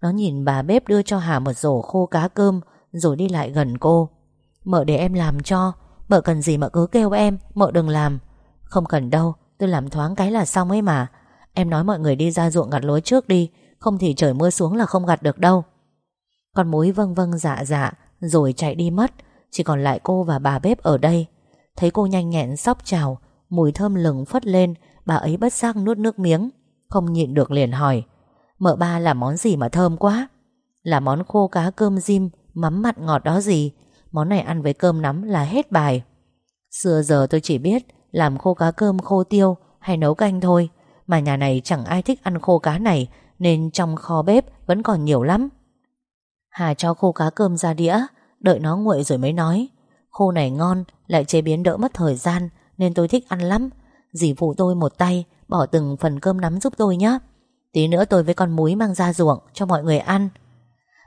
Nó nhìn bà bếp đưa cho Hà một rổ khô cá cơm, Rồi đi lại gần cô. Mợ để em làm cho, Mợ cần gì mợ cứ kêu em, Mợ đừng làm. Không cần đâu, Tôi làm thoáng cái là xong ấy mà. Em nói mọi người đi ra ruộng gặt lúa trước đi, Không thì trời mưa xuống là không gặt được đâu. Con mối vâng vâng dạ dạ Rồi chạy đi mất. Chỉ còn lại cô và bà bếp ở đây. Thấy cô nhanh nhẹn sóc chào Mùi thơm lừng phất lên, Bà ấy bất giác nuốt nước miếng, Không nhịn được liền hỏi, Mợ ba là món gì mà thơm quá? Là món khô cá cơm diêm, Mắm mặn ngọt đó gì, Món này ăn với cơm nắm là hết bài. Xưa giờ tôi chỉ biết Làm khô cá cơm khô tiêu Hay nấu canh thôi, Mà nhà này chẳng ai thích ăn khô cá này, Nên trong kho bếp vẫn còn nhiều lắm. Hà cho khô cá cơm ra đĩa, Đợi nó nguội rồi mới nói, Khô này ngon, Lại chế biến đỡ mất thời gian nên tôi thích ăn lắm. Dì phụ tôi một tay, Bỏ từng phần cơm nắm giúp tôi nhé. Tí nữa tôi với con múi mang ra ruộng Cho mọi người ăn.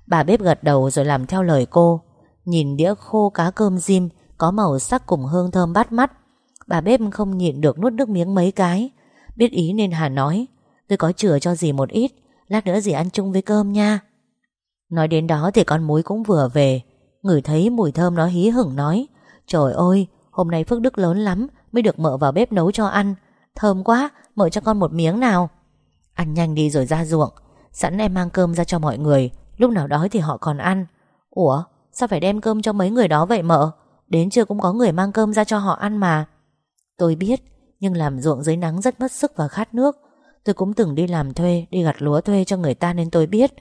Bà bếp gật đầu rồi làm theo lời cô. Nhìn đĩa khô cá cơm diêm Có màu sắc cùng hương thơm bắt mắt. Bà bếp không nhịn được nuốt nước miếng mấy cái. Biết ý nên Hà nói, Tôi có chừa cho dì một ít, Lát nữa dì ăn chung với cơm nha. Nói đến đó thì con múi cũng vừa về. Ngửi thấy mùi thơm nó hí hửng nói, Trời ơi, Hôm nay Phước Đức lớn lắm Mới được mợ vào bếp nấu cho ăn. Thơm quá Mợ cho con một miếng nào. Ăn nhanh đi rồi ra ruộng. Sẵn em mang cơm ra cho mọi người, Lúc nào đói thì họ còn ăn. Ủa, sao phải đem cơm cho mấy người đó vậy mợ? Đến trưa cũng có người mang cơm ra cho họ ăn mà. Tôi biết, Nhưng làm ruộng dưới nắng rất mất sức và khát nước. Tôi cũng từng đi làm thuê, Đi gặt lúa thuê cho người ta nên tôi biết.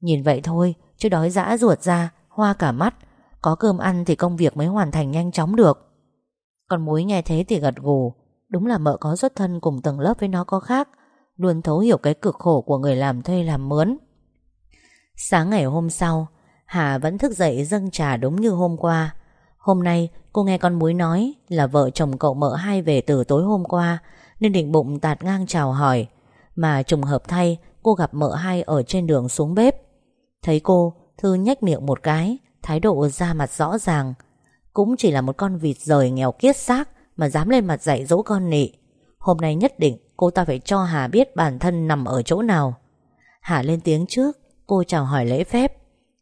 Nhìn vậy thôi, Chứ đói dã ruột ra, Hoa cả mắt. Có cơm ăn thì công việc mới hoàn thành nhanh chóng được. Còn muối nghe thế thì gật gù. Đúng là mợ có xuất thân cùng tầng lớp với nó có khác, Luôn thấu hiểu cái cực khổ của người làm thuê làm mướn. Sáng ngày hôm sau, Hà vẫn thức dậy dâng trà đúng như hôm qua. Hôm nay, cô nghe con muối nói Là vợ chồng cậu mợ hai về từ tối hôm qua, Nên định bụng tạt ngang chào hỏi. Mà trùng hợp thay, Cô gặp mợ hai ở trên đường xuống bếp. Thấy cô, Thư nhếch miệng một cái, Thái độ ra mặt rõ ràng. Cũng chỉ là một con vịt rời nghèo kiết xác Mà dám lên mặt dạy dỗ con nị. Hôm nay nhất định cô ta phải cho Hà biết bản thân nằm ở chỗ nào. Hà lên tiếng trước, Cô chào hỏi lễ phép.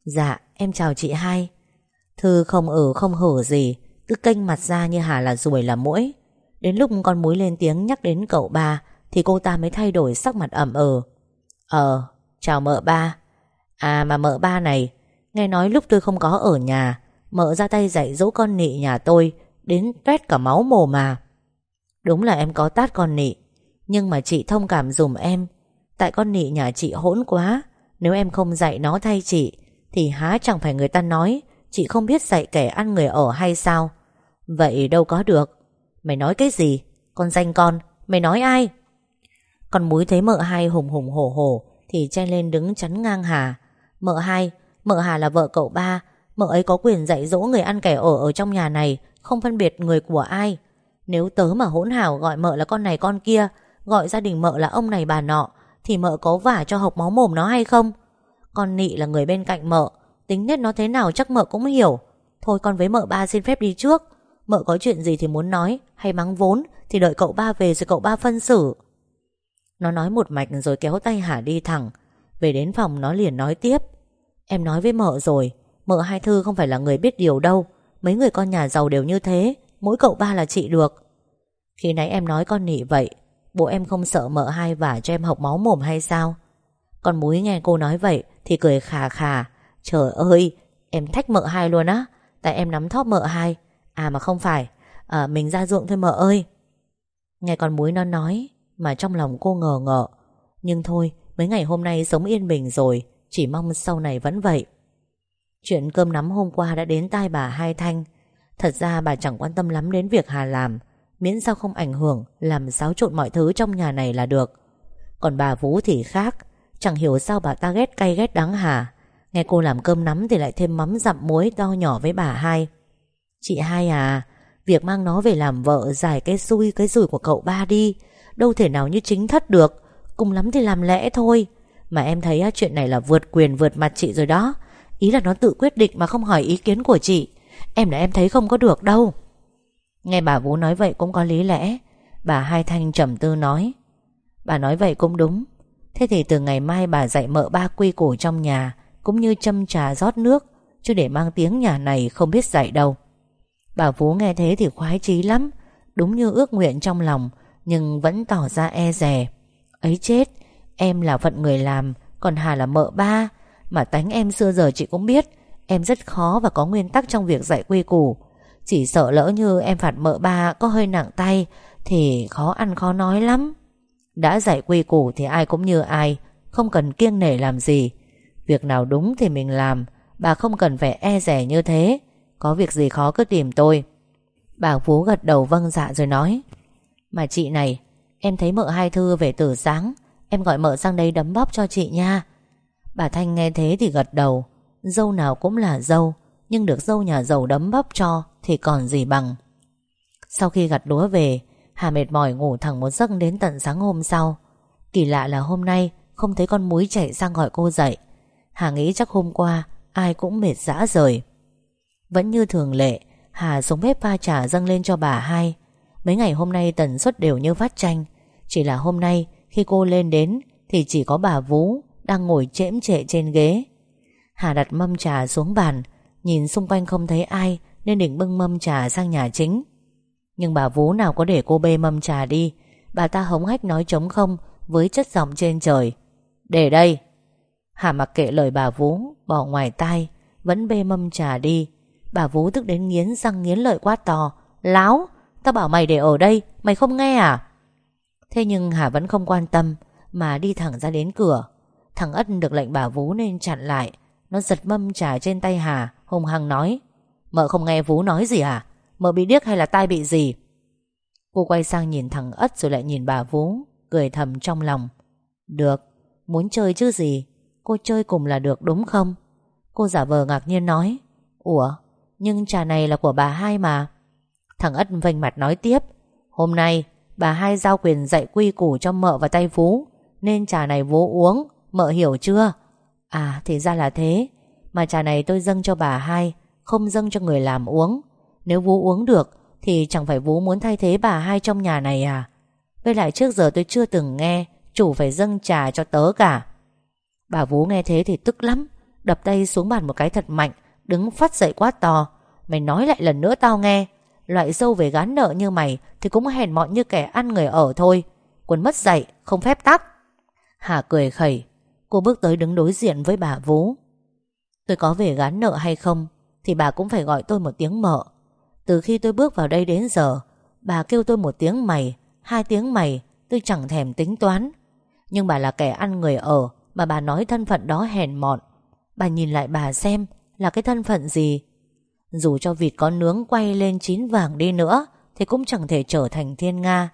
Dạ em chào chị hai. Thư không ở không hở gì, Cứ kênh mặt ra như Hà là ruồi là mũi Đến lúc con muối lên tiếng nhắc đến cậu ba, Thì cô ta mới thay đổi sắc mặt ẩm ờ. Ờ chào mợ ba. À mà mợ ba này, Nghe nói lúc tôi không có ở nhà Mợ ra tay dạy dỗ con nị nhà tôi, Đến tuét cả máu mồ mà. Đúng là em có tát con nị, Nhưng mà chị thông cảm dùm em. Tại con nị nhà chị hỗn quá, Nếu em không dạy nó thay chị, Thì há chẳng phải người ta nói, Chị không biết dạy kẻ ăn người ở hay sao. Vậy đâu có được. Mày nói cái gì? Con danh con, Mày nói ai? Con múi thấy mợ hai hùng hùng hổ hổ, Thì chen lên đứng chắn ngang Hà. Mợ hai, Mợ Hà là vợ cậu ba Mợ ấy có quyền dạy dỗ người ăn kẻ ở ở trong nhà này, Không phân biệt người của ai. Nếu tớ mà hỗn hảo gọi mợ là con này con kia, Gọi gia đình mợ là ông này bà nọ, Thì mợ có vả cho học máu mồm nó hay không? Con nị là người bên cạnh mợ, Tính nết nó thế nào chắc mợ cũng hiểu. Thôi con với mợ ba xin phép đi trước. Mợ có chuyện gì thì muốn nói, Hay mắng vốn, Thì đợi cậu ba về rồi cậu ba phân xử. Nó nói một mạch rồi kéo tay Hà đi thẳng. Về đến phòng nó liền nói tiếp. Em nói với mợ rồi Mợ hai thư không phải là người biết điều đâu. Mấy người con nhà giàu đều như thế. Mỗi cậu ba là chị được. Khi nãy em nói con nị vậy Bộ em không sợ mợ hai vả cho em học máu mồm hay sao? Con múi nghe cô nói vậy Thì cười khà khà. Trời ơi em thách mợ hai luôn á. Tại em nắm thóp mợ hai. À mà không phải. À, Mình ra ruộng thôi mợ ơi. Nghe con múi nó nói Mà trong lòng cô ngờ ngợ. Nhưng thôi mấy ngày hôm nay sống yên bình rồi. Chỉ mong sau này vẫn vậy. Chuyện cơm nắm hôm qua đã đến tai bà Hai Thanh. Thật ra bà chẳng quan tâm lắm đến việc Hà làm, Miễn sao không ảnh hưởng, Làm xáo trộn mọi thứ trong nhà này là được. Còn bà Vũ thì khác, Chẳng hiểu sao bà ta ghét cay ghét đắng Hà. Nghe cô làm cơm nắm thì lại thêm mắm dặm muối to nhỏ với bà hai. Chị hai à Việc mang nó về làm vợ Giải cái xui cái rủi của cậu ba đi, Đâu thể nào như chính thất được, Cùng lắm thì làm lẽ thôi. Mà em thấy chuyện này là vượt quyền vượt mặt chị rồi đó. Ý là nó tự quyết định mà không hỏi ý kiến của chị. Em là em thấy không có được đâu. Nghe bà Vũ nói vậy cũng có lý lẽ. Bà Hai Thanh trầm tư nói. Bà nói vậy cũng đúng. Thế thì từ ngày mai bà dạy mợ ba quy củ trong nhà, Cũng như châm trà rót nước, Chứ để mang tiếng nhà này không biết dạy đâu. Bà Vũ nghe thế thì khoái chí lắm. Đúng như ước nguyện trong lòng, Nhưng vẫn tỏ ra e rè Ấy chết, Em là phận người làm, Còn Hà là mợ ba mà tánh em xưa giờ chị cũng biết, Em rất khó và có nguyên tắc trong việc dạy quy củ. Chỉ sợ lỡ như em phạt mợ ba Có hơi nặng tay, Thì khó ăn khó nói lắm. Đã dạy quy củ thì ai cũng như ai, Không cần kiêng nể làm gì. Việc nào đúng thì mình làm, Bà không cần phải e rẻ như thế. Có việc gì khó cứ tìm tôi. Bà Phú gật đầu vâng dạ rồi nói, Mà chị này, Em thấy mợ hai thư về từ sáng, Em gọi mợ sang đây đấm bóp cho chị nha. Bà Thanh nghe thế thì gật đầu. Dâu nào cũng là dâu, Nhưng được dâu nhà giàu đấm bóp cho Thì còn gì bằng. Sau khi gặt lúa về, Hà mệt mỏi ngủ thẳng một giấc đến tận sáng hôm sau. Kỳ lạ là hôm nay Không thấy con múi chạy sang gọi cô dậy. Hà nghĩ chắc hôm qua Ai cũng mệt dã rời. Vẫn như thường lệ, Hà xuống bếp pha trà dâng lên cho bà hai. Mấy ngày hôm nay tần suất đều như phát tranh Chỉ là hôm nay Khi cô lên đến Thì chỉ có bà vũ đang ngồi chễm trệ trên ghế. Hà đặt mâm trà xuống bàn, Nhìn xung quanh không thấy ai, Nên định bưng mâm trà sang nhà chính. Nhưng bà Vú nào có để cô bê mâm trà đi, Bà ta hống hách nói trống không, Với chất giọng trên trời. Để đây. Hà mặc kệ lời bà Vú, Bỏ ngoài tai, Vẫn bê mâm trà đi. Bà Vú tức đến nghiến răng nghiến lợi quát to. Láo, Tao bảo mày để ở đây, Mày không nghe à? Thế nhưng Hà vẫn không quan tâm, Mà đi thẳng ra đến cửa. Thằng Ất được lệnh bà Vú nên chặn lại. Nó giật mâm trà trên tay Hà, Hùng hăng nói, Mợ không nghe Vú nói gì à? Mợ bị điếc hay là tai bị gì? Cô quay sang nhìn thằng Ất rồi lại nhìn bà Vú, Cười thầm trong lòng. Được, Muốn chơi chứ gì? Cô chơi cùng là được, đúng không? Cô giả vờ ngạc nhiên nói, Ủa, nhưng trà này là của bà hai mà. Thằng Ất vênh mặt nói tiếp, Hôm nay, bà hai giao quyền dạy quy củ cho mợ và tay Vú, Nên trà này vú uống. Mợ hiểu chưa? À thì ra là thế. Mà trà này tôi dâng cho bà hai, Không dâng cho người làm uống. Nếu vú uống được, Thì chẳng phải vú muốn thay thế bà hai trong nhà này à? Với lại trước giờ tôi chưa từng nghe Chủ phải dâng trà cho tớ cả. Bà vú nghe thế thì tức lắm, Đập tay xuống bàn một cái thật mạnh, Đứng phát dậy quá to. Mày nói lại lần nữa tao nghe, Loại dâu về gán nợ như mày Thì cũng hèn mọn như kẻ ăn người ở thôi. Quần mất dạy, không phép tắc. Hà cười khẩy. Cô bước tới đứng đối diện với bà Vú Tôi có về gán nợ hay không Thì bà cũng phải gọi tôi một tiếng mợ. Từ khi tôi bước vào đây đến giờ, Bà kêu tôi một tiếng mày, Hai tiếng mày, Tôi chẳng thèm tính toán. Nhưng bà là kẻ ăn người ở Mà bà nói thân phận đó hèn mọn. Bà nhìn lại bà xem Là cái thân phận gì. Dù cho vịt có nướng quay lên chín vàng đi nữa Thì cũng chẳng thể trở thành thiên Nga.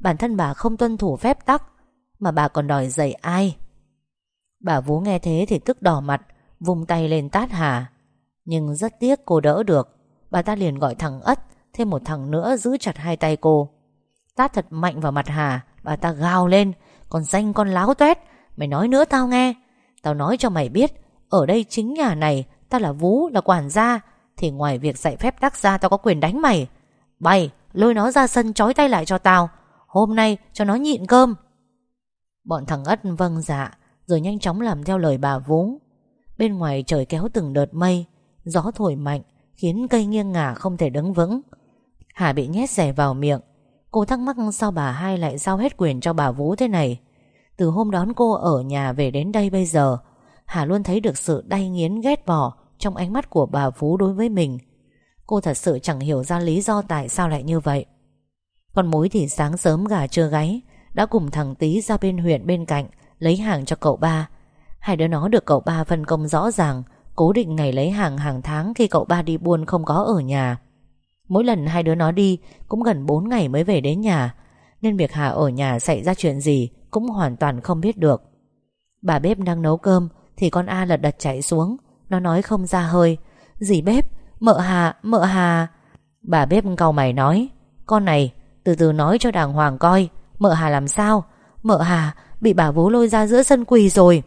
Bản thân bà không tuân thủ phép tắc Mà bà còn đòi dạy ai? Bà vú nghe thế thì tức đỏ mặt, Vung tay lên tát Hà. Nhưng rất tiếc cô đỡ được. Bà ta liền gọi thằng Ất, Thêm một thằng nữa giữ chặt hai tay cô. Tát thật mạnh vào mặt Hà, Bà ta gào lên Còn danh con láo tuét, Mày nói nữa tao nghe. Tao nói cho mày biết, Ở đây chính nhà này, Tao là vú là quản gia, Thì ngoài việc dạy phép đắc ra tao có quyền đánh mày. Bay, lôi nó ra sân trói tay lại cho tao. Hôm nay cho nó nhịn cơm. Bọn thằng Ất vâng dạ rồi nhanh chóng làm theo lời bà vú Bên ngoài trời kéo từng đợt mây, Gió thổi mạnh, Khiến cây nghiêng ngả không thể đứng vững. Hà bị nhét rẻ vào miệng. Cô thắc mắc sao bà hai lại giao hết quyền cho bà Vũ thế này. Từ hôm đón cô ở nhà về đến đây bây giờ, Hà luôn thấy được sự đay nghiến ghét bỏ Trong ánh mắt của bà Vũ đối với mình. Cô thật sự chẳng hiểu ra lý do tại sao lại như vậy. Còn mối thì sáng sớm gà chưa gáy, Đã cùng thằng Tý ra bên huyện bên cạnh Lấy hàng cho cậu ba. Hai đứa nó được cậu ba phân công rõ ràng Cố định ngày lấy hàng hàng tháng Khi cậu ba đi buôn không có ở nhà. Mỗi lần hai đứa nó đi Cũng gần 4 ngày mới về đến nhà. Nên việc Hà ở nhà xảy ra chuyện gì Cũng hoàn toàn không biết được. Bà bếp đang nấu cơm Thì con A lật đật chạy xuống. Nó nói không ra hơi. Dì bếp, mợ Hà, mợ Hà. Bà bếp cau mày nói Con này, từ từ nói cho đàng hoàng coi. Mợ Hà làm sao? Mợ Hà bị bà vú lôi ra giữa sân quỳ rồi.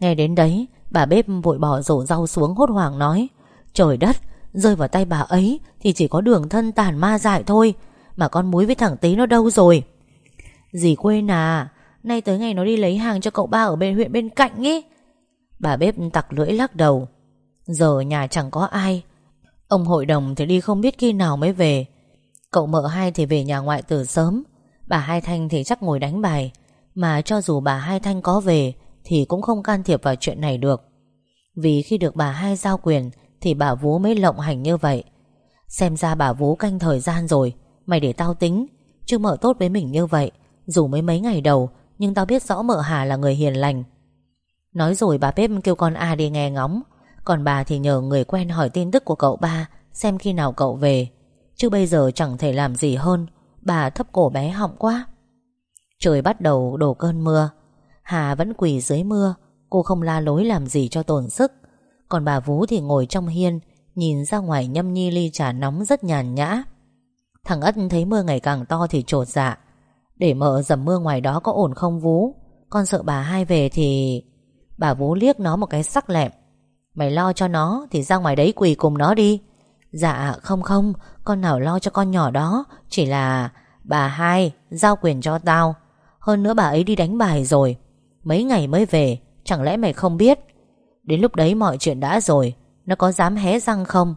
Nghe đến đấy, Bà bếp vội bỏ rổ rau xuống hốt hoảng nói, Trời đất, Rơi vào tay bà ấy Thì chỉ có đường thân tàn ma dại thôi, Mà con muối với thằng tí nó đâu rồi? Dì quên à Nay tới ngày nó đi lấy hàng cho cậu ba ở bên huyện bên cạnh ý. Bà bếp tặc lưỡi lắc đầu, Giờ nhà chẳng có ai, Ông hội đồng thì đi không biết khi nào mới về. Cậu mợ hai thì về nhà ngoại từ sớm, Bà Hai Thanh thì chắc ngồi đánh bài. Mà cho dù bà Hai Thanh có về, Thì cũng không can thiệp vào chuyện này được. Vì khi được bà Hai giao quyền, Thì bà Vú mới lộng hành như vậy. Xem ra bà Vú canh thời gian rồi, Mày để tao tính. Chứ mợ tốt với mình như vậy, Dù mới mấy ngày đầu, Nhưng tao biết rõ mợ Hà là người hiền lành. Nói rồi bà bếp kêu con A đi nghe ngóng. Còn bà thì nhờ người quen hỏi tin tức của cậu ba, Xem khi nào cậu về. Chứ bây giờ chẳng thể làm gì hơn, Bà thấp cổ bé họng quá. Trời bắt đầu đổ cơn mưa. Hà vẫn quỳ dưới mưa, Cô không la lối làm gì cho tổn sức. Còn bà Vú thì ngồi trong hiên, Nhìn ra ngoài nhâm nhi ly trà nóng rất nhàn nhã. Thằng Ất thấy mưa ngày càng to thì trột dạ. Để mợ dầm mưa ngoài đó có ổn không Vú? Con sợ bà hai về thì Bà Vú liếc nó một cái sắc lẹm. Mày lo cho nó Thì ra ngoài đấy quỳ cùng nó đi. Dạ không không. Con nào lo cho con nhỏ đó? Chỉ là, bà hai, Giao quyền cho tao. Hơn nữa bà ấy đi đánh bài rồi. Mấy ngày mới về, Chẳng lẽ mày không biết? Đến lúc đấy mọi chuyện đã rồi, Nó có dám hé răng không?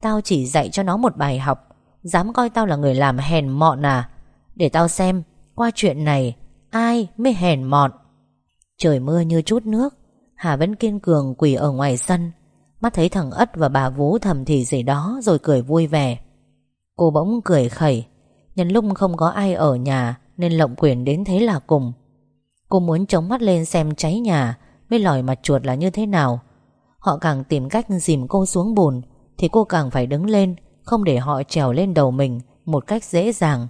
Tao chỉ dạy cho nó một bài học, Dám coi tao là người làm hèn mọn à? Để tao xem, Qua chuyện này, Ai mới hèn mọn? Trời mưa như chút nước, Hà vẫn kiên cường quỳ ở ngoài sân. Mắt thấy thằng Ất và bà Vú thầm thì gì đó Rồi cười vui vẻ. Cô bỗng cười khẩy, Nhân lúc không có ai ở nhà nên lộng quyền đến thế là cùng. Cô muốn chống mắt lên xem cháy nhà Mới lòi mặt chuột là như thế nào. Họ càng tìm cách dìm cô xuống bùn, Thì cô càng phải đứng lên, Không để họ trèo lên đầu mình Một cách dễ dàng.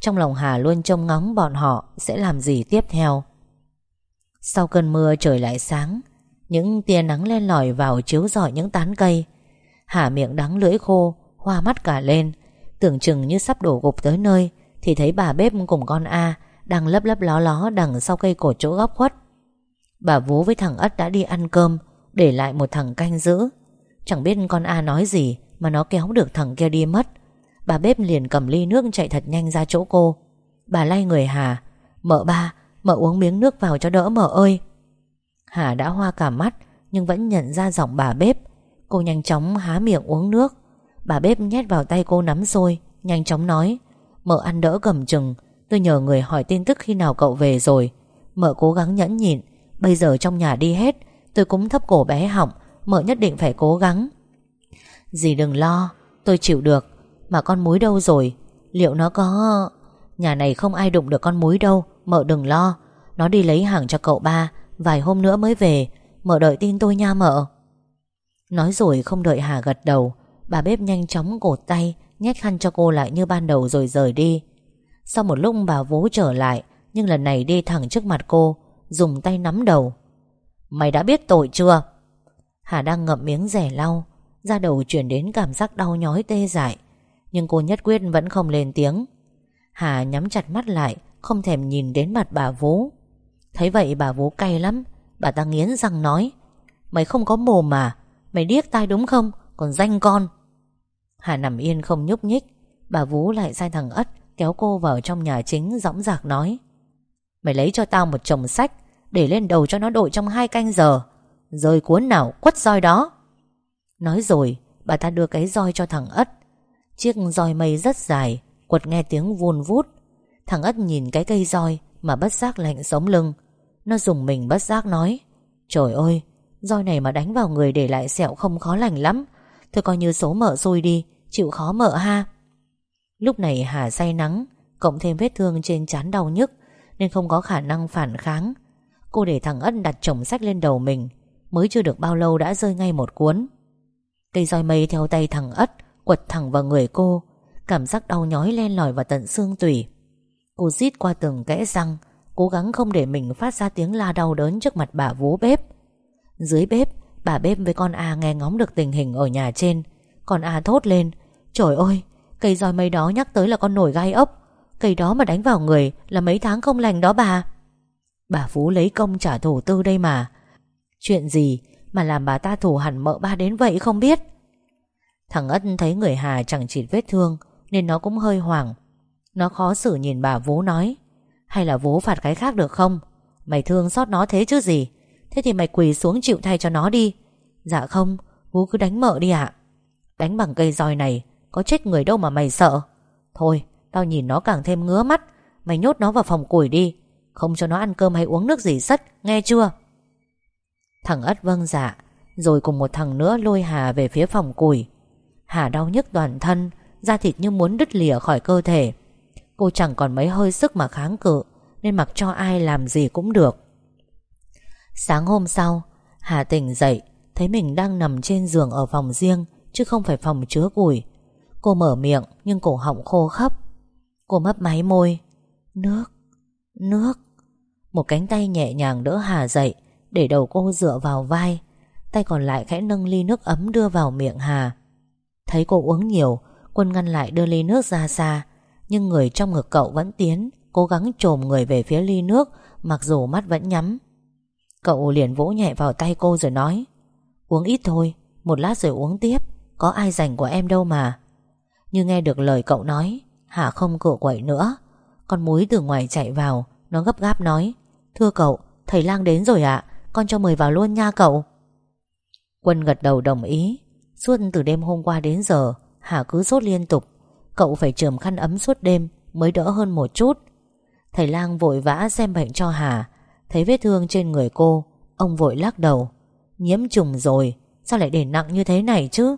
Trong lòng Hà luôn trông ngóng bọn họ Sẽ làm gì tiếp theo. Sau cơn mưa trời lại sáng, Những tia nắng len lỏi vào chiếu rọi những tán cây. Hà miệng đắng lưỡi khô, Hoa mắt cả lên, Tưởng chừng như sắp đổ gục tới nơi thì thấy bà bếp cùng con A Đang lấp lấp ló ló đằng sau cây cổ chỗ góc khuất. Bà vú với thằng Ất đã đi ăn cơm Để lại một thằng canh giữ. Chẳng biết con A nói gì Mà nó kéo được thằng kia đi mất. Bà bếp liền cầm ly nước chạy thật nhanh ra chỗ cô. Bà lay người Hà Mợ ba, mợ uống miếng nước vào cho đỡ mợ ơi. Hà đã hoa cả mắt Nhưng vẫn nhận ra giọng bà bếp. Cô nhanh chóng há miệng uống nước. Bà bếp nhét vào tay cô nắm xôi Nhanh chóng nói Mợ ăn đỡ cầm chừng. Tôi nhờ người hỏi tin tức khi nào cậu về rồi. Mợ cố gắng nhẫn nhịn. Bây giờ trong nhà đi hết, Tôi cũng thấp cổ bé họng. Mợ nhất định phải cố gắng. Dì đừng lo, Tôi chịu được. Mà con múi đâu rồi? Liệu nó có... Nhà này không ai đụng được con múi đâu. Mợ đừng lo. Nó đi lấy hàng cho cậu ba. Vài hôm nữa mới về. Mợ đợi tin tôi nha mợ. Nói rồi không đợi Hà gật đầu. Bà bếp nhanh chóng cột tay. Nhét khăn cho cô lại như ban đầu rồi rời đi. Sau một lúc bà vú trở lại, Nhưng lần này đi thẳng trước mặt cô, Dùng tay nắm đầu. Mày đã biết tội chưa? Hà đang ngậm miếng rẻ lau ra đầu chuyển đến cảm giác đau nhói tê dại, Nhưng cô nhất quyết vẫn không lên tiếng. Hà nhắm chặt mắt lại, Không thèm nhìn đến mặt bà vú Thấy vậy bà vú cay lắm, Bà ta nghiến răng nói, Mày không có mồm mà, Mày điếc tai đúng không? Còn danh con. Hà nằm yên không nhúc nhích. Bà vú lại sai thằng Ất Kéo cô vào trong nhà chính dõng dạc nói. Mày lấy cho tao một chồng sách, Để lên đầu cho nó đội trong hai canh giờ. Rơi cuốn nào quất roi đó. Nói rồi, Bà ta đưa cái roi cho thằng Ất. Chiếc roi mây rất dài, Quật nghe tiếng vun vút. Thằng Ất nhìn cái cây roi Mà bất giác lạnh sống lưng. Nó dùng mình bất giác nói, Trời ơi, Roi này mà đánh vào người để lại sẹo không khó lành lắm. Thôi coi như số mở xui đi Chịu khó mợ ha. Lúc này Hà say nắng, Cộng thêm vết thương trên trán đau nhức, Nên không có khả năng phản kháng. Cô để thằng Ất đặt chồng sách lên đầu mình, Mới chưa được bao lâu đã rơi ngay một cuốn. Cây roi mây theo tay thằng Ất, Quật thẳng vào người cô, Cảm giác đau nhói len lỏi vào tận xương tủy. Cô rít qua từng kẽ răng, Cố gắng không để mình phát ra tiếng la đau đớn Trước mặt bà vú bếp. Dưới bếp, Bà bếp với con A nghe ngóng được tình hình ở nhà trên Con A thốt lên Trời ơi, Cây roi mây đó nhắc tới là con nổi gai ốc. Cây đó mà đánh vào người Là mấy tháng không lành đó bà. Bà Phú lấy công trả thù tư đây mà. Chuyện gì mà làm bà ta thù hẳn mợ ba đến vậy không biết? Thằng Ất thấy người Hà chẳng chịt vết thương, Nên nó cũng hơi hoảng. Nó khó xử nhìn bà Vú nói, Hay là Vú phạt cái khác được không? Mày thương xót nó thế chứ gì? Thế thì mày quỳ xuống chịu thay cho nó đi. Dạ không Vú cứ đánh mợ đi ạ. Đánh bằng cây roi này có chết người đâu mà mày sợ. Thôi, tao nhìn nó càng thêm ngứa mắt. Mày nhốt nó vào phòng củi đi. Không cho nó ăn cơm hay uống nước gì sất, Nghe chưa? Thằng Ất vâng dạ Rồi cùng một thằng nữa lôi Hà về phía phòng củi. Hà đau nhức toàn thân, Da thịt như muốn đứt lìa khỏi cơ thể. Cô chẳng còn mấy hơi sức mà kháng cự, Nên mặc cho ai làm gì cũng được. Sáng hôm sau, Hà tỉnh dậy, Thấy mình đang nằm trên giường ở phòng riêng, Chứ không phải phòng chứa củi. Cô mở miệng nhưng cổ họng khô khắp Cô mấp máy môi. Nước, nước. Một cánh tay nhẹ nhàng đỡ Hà dậy Để đầu cô dựa vào vai. Tay còn lại khẽ nâng ly nước ấm đưa vào miệng Hà. Thấy cô uống nhiều Quân ngăn lại đưa ly nước ra xa. Nhưng người trong ngực cậu vẫn tiến Cố gắng trồm người về phía ly nước Mặc dù mắt vẫn nhắm. Cậu liền vỗ nhẹ vào tay cô rồi nói Uống ít thôi Một lát rồi uống tiếp Có ai dành của em đâu mà. Như nghe được lời cậu nói, Hà không cựa quậy nữa. Con múi từ ngoài chạy vào, Nó gấp gáp nói, Thưa cậu, Thầy lang đến rồi ạ, Con cho mời vào luôn nha cậu. Quân gật đầu đồng ý. Suốt từ đêm hôm qua đến giờ, Hà cứ sốt liên tục. Cậu phải trường khăn ấm suốt đêm Mới đỡ hơn một chút. Thầy lang vội vã xem bệnh cho Hà. Thấy vết thương trên người cô, Ông vội lắc đầu. Nhiễm trùng rồi, Sao lại để nặng như thế này chứ?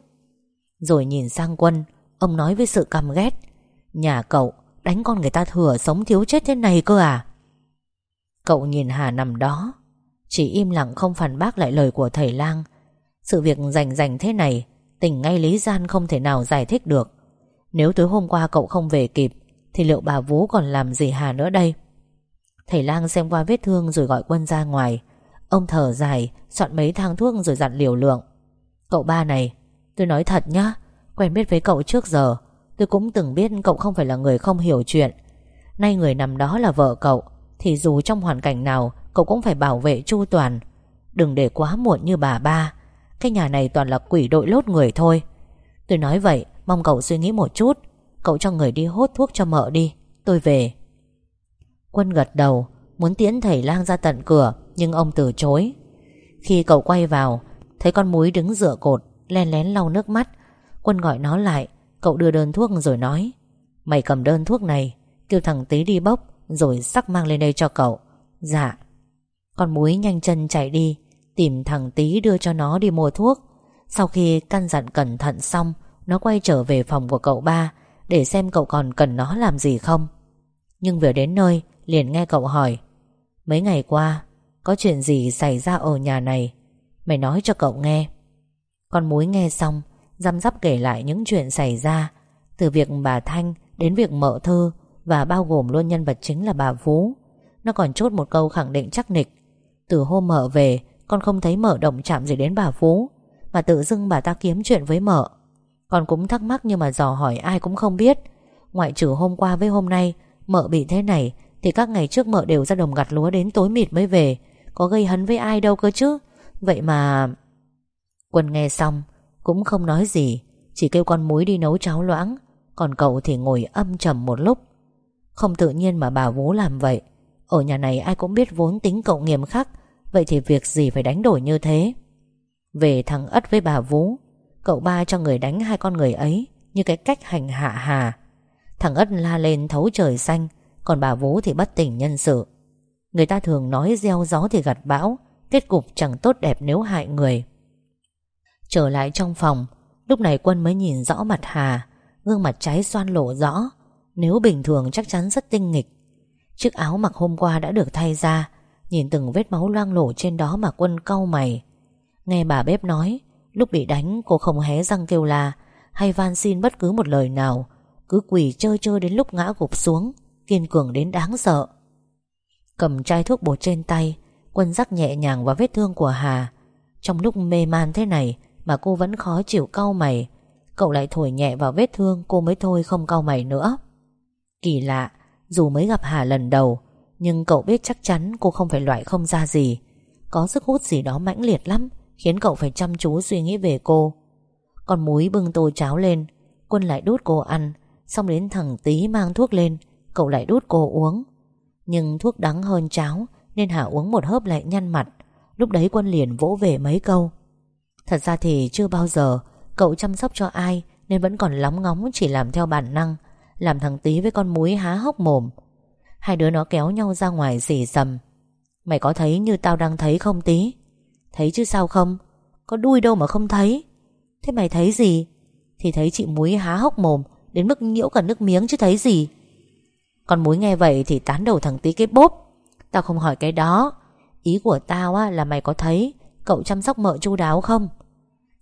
Rồi nhìn sang quân Ông nói với sự căm ghét. Nhà cậu, đánh con người ta thừa sống thiếu chết thế này cơ à? Cậu nhìn Hà nằm đó. Chỉ im lặng không phản bác lại lời của thầy lang. Sự việc rành rành thế này, Tình ngay lý gian không thể nào giải thích được. Nếu tối hôm qua cậu không về kịp, Thì liệu bà Vú còn làm gì Hà nữa đây? Thầy lang xem qua vết thương rồi gọi quân ra ngoài. Ông thở dài, Soạn mấy thang thuốc rồi dặn liều lượng. Cậu ba này, Tôi nói thật nhá Quen biết với cậu trước giờ, Tôi cũng từng biết cậu không phải là người không hiểu chuyện. Nay người nằm đó là vợ cậu, Thì dù trong hoàn cảnh nào, Cậu cũng phải bảo vệ chu toàn. Đừng để quá muộn như bà ba, Cái nhà này toàn là quỷ đội lốt người thôi. Tôi nói vậy, Mong cậu suy nghĩ một chút, Cậu cho người đi hốt thuốc cho mợ đi, Tôi về. Quân gật đầu, Muốn tiễn thầy lang ra tận cửa, Nhưng ông từ chối. Khi cậu quay vào, Thấy con múi đứng dựa cột, Len lén lau nước mắt Quân gọi nó lại, Cậu đưa đơn thuốc rồi nói, Mày cầm đơn thuốc này, Kêu thằng tí đi bốc, Rồi sắc mang lên đây cho cậu. Dạ. Con múi nhanh chân chạy đi, Tìm thằng tí đưa cho nó đi mua thuốc. Sau khi căn dặn cẩn thận xong, Nó quay trở về phòng của cậu ba, Để xem cậu còn cần nó làm gì không. Nhưng vừa đến nơi, Liền nghe cậu hỏi, Mấy ngày qua, Có chuyện gì xảy ra ở nhà này? Mày nói cho cậu nghe. Con múi nghe xong Dăm dắp kể lại những chuyện xảy ra. Từ việc bà Thanh đến việc mợ thư Và bao gồm luôn nhân vật chính là bà Phú. Nó còn chốt một câu khẳng định chắc nịch. Từ hôm mợ về, Con không thấy mợ động chạm gì đến bà Phú, Mà tự dưng bà ta kiếm chuyện với mợ. Con cũng thắc mắc nhưng mà dò hỏi ai cũng không biết. Ngoại trừ hôm qua với hôm nay, Mợ bị thế này, Thì các ngày trước mợ đều ra đồng gặt lúa đến tối mịt mới về. Có gây hấn với ai đâu cơ chứ? Vậy mà Quân nghe xong cũng không nói gì, Chỉ kêu con muối đi nấu cháo loãng, Còn cậu thì ngồi âm trầm một lúc. Không tự nhiên mà bà vú làm vậy. Ở nhà này ai cũng biết vốn tính cậu nghiêm khắc, Vậy thì việc gì phải đánh đổi như thế? Về thằng Ất với bà vú, Cậu ba cho người đánh hai con người ấy Như cái cách hành hạ hà. Thằng Ất la lên thấu trời xanh, Còn bà vú thì bất tỉnh nhân sự. Người ta thường nói gieo gió thì gặt bão, Kết cục chẳng tốt đẹp nếu hại người. Trở lại trong phòng, Lúc này Quân mới nhìn rõ mặt Hà, Gương mặt trái xoan lộ rõ. Nếu bình thường chắc chắn rất tinh nghịch. Chiếc áo mặc hôm qua đã được thay ra, Nhìn từng vết máu loang lổ trên đó mà Quân cau mày. Nghe bà bếp nói, Lúc bị đánh cô không hé răng kêu la, Hay van xin bất cứ một lời nào, Cứ quỳ chơi chơi đến lúc ngã gục xuống, Kiên cường đến đáng sợ. Cầm chai thuốc bột trên tay, Quân rắc nhẹ nhàng vào vết thương của Hà. Trong lúc mê man thế này mà cô vẫn khó chịu cau mày. Cậu lại thổi nhẹ vào vết thương, Cô mới thôi không cau mày nữa. Kỳ lạ, Dù mới gặp Hà lần đầu, Nhưng cậu biết chắc chắn cô không phải loại không ra gì. Có sức hút gì đó mãnh liệt lắm, Khiến cậu phải chăm chú suy nghĩ về cô. Còn múi bưng tô cháo lên, Quân lại đút cô ăn, Xong đến thằng tí mang thuốc lên, Cậu lại đút cô uống. Nhưng thuốc đắng hơn cháo, Nên Hà uống một hớp lại nhăn mặt. Lúc đấy Quân liền vỗ về mấy câu. Thật ra thì chưa bao giờ Cậu chăm sóc cho ai Nên vẫn còn lóng ngóng chỉ làm theo bản năng Làm thằng tí với con múi há hốc mồm. Hai đứa nó kéo nhau ra ngoài xỉ sầm Mày có thấy như tao đang thấy không tí Thấy chứ sao không? Có đuôi đâu mà không thấy. Thế mày thấy gì? Thì thấy chị múi há hốc mồm Đến mức nhiễu cả nước miếng chứ thấy gì. Con múi nghe vậy thì tán đầu thằng tí cái bốp. Tao không hỏi cái đó. Ý của tao á, là mày có thấy Cậu chăm sóc mợ chu đáo không?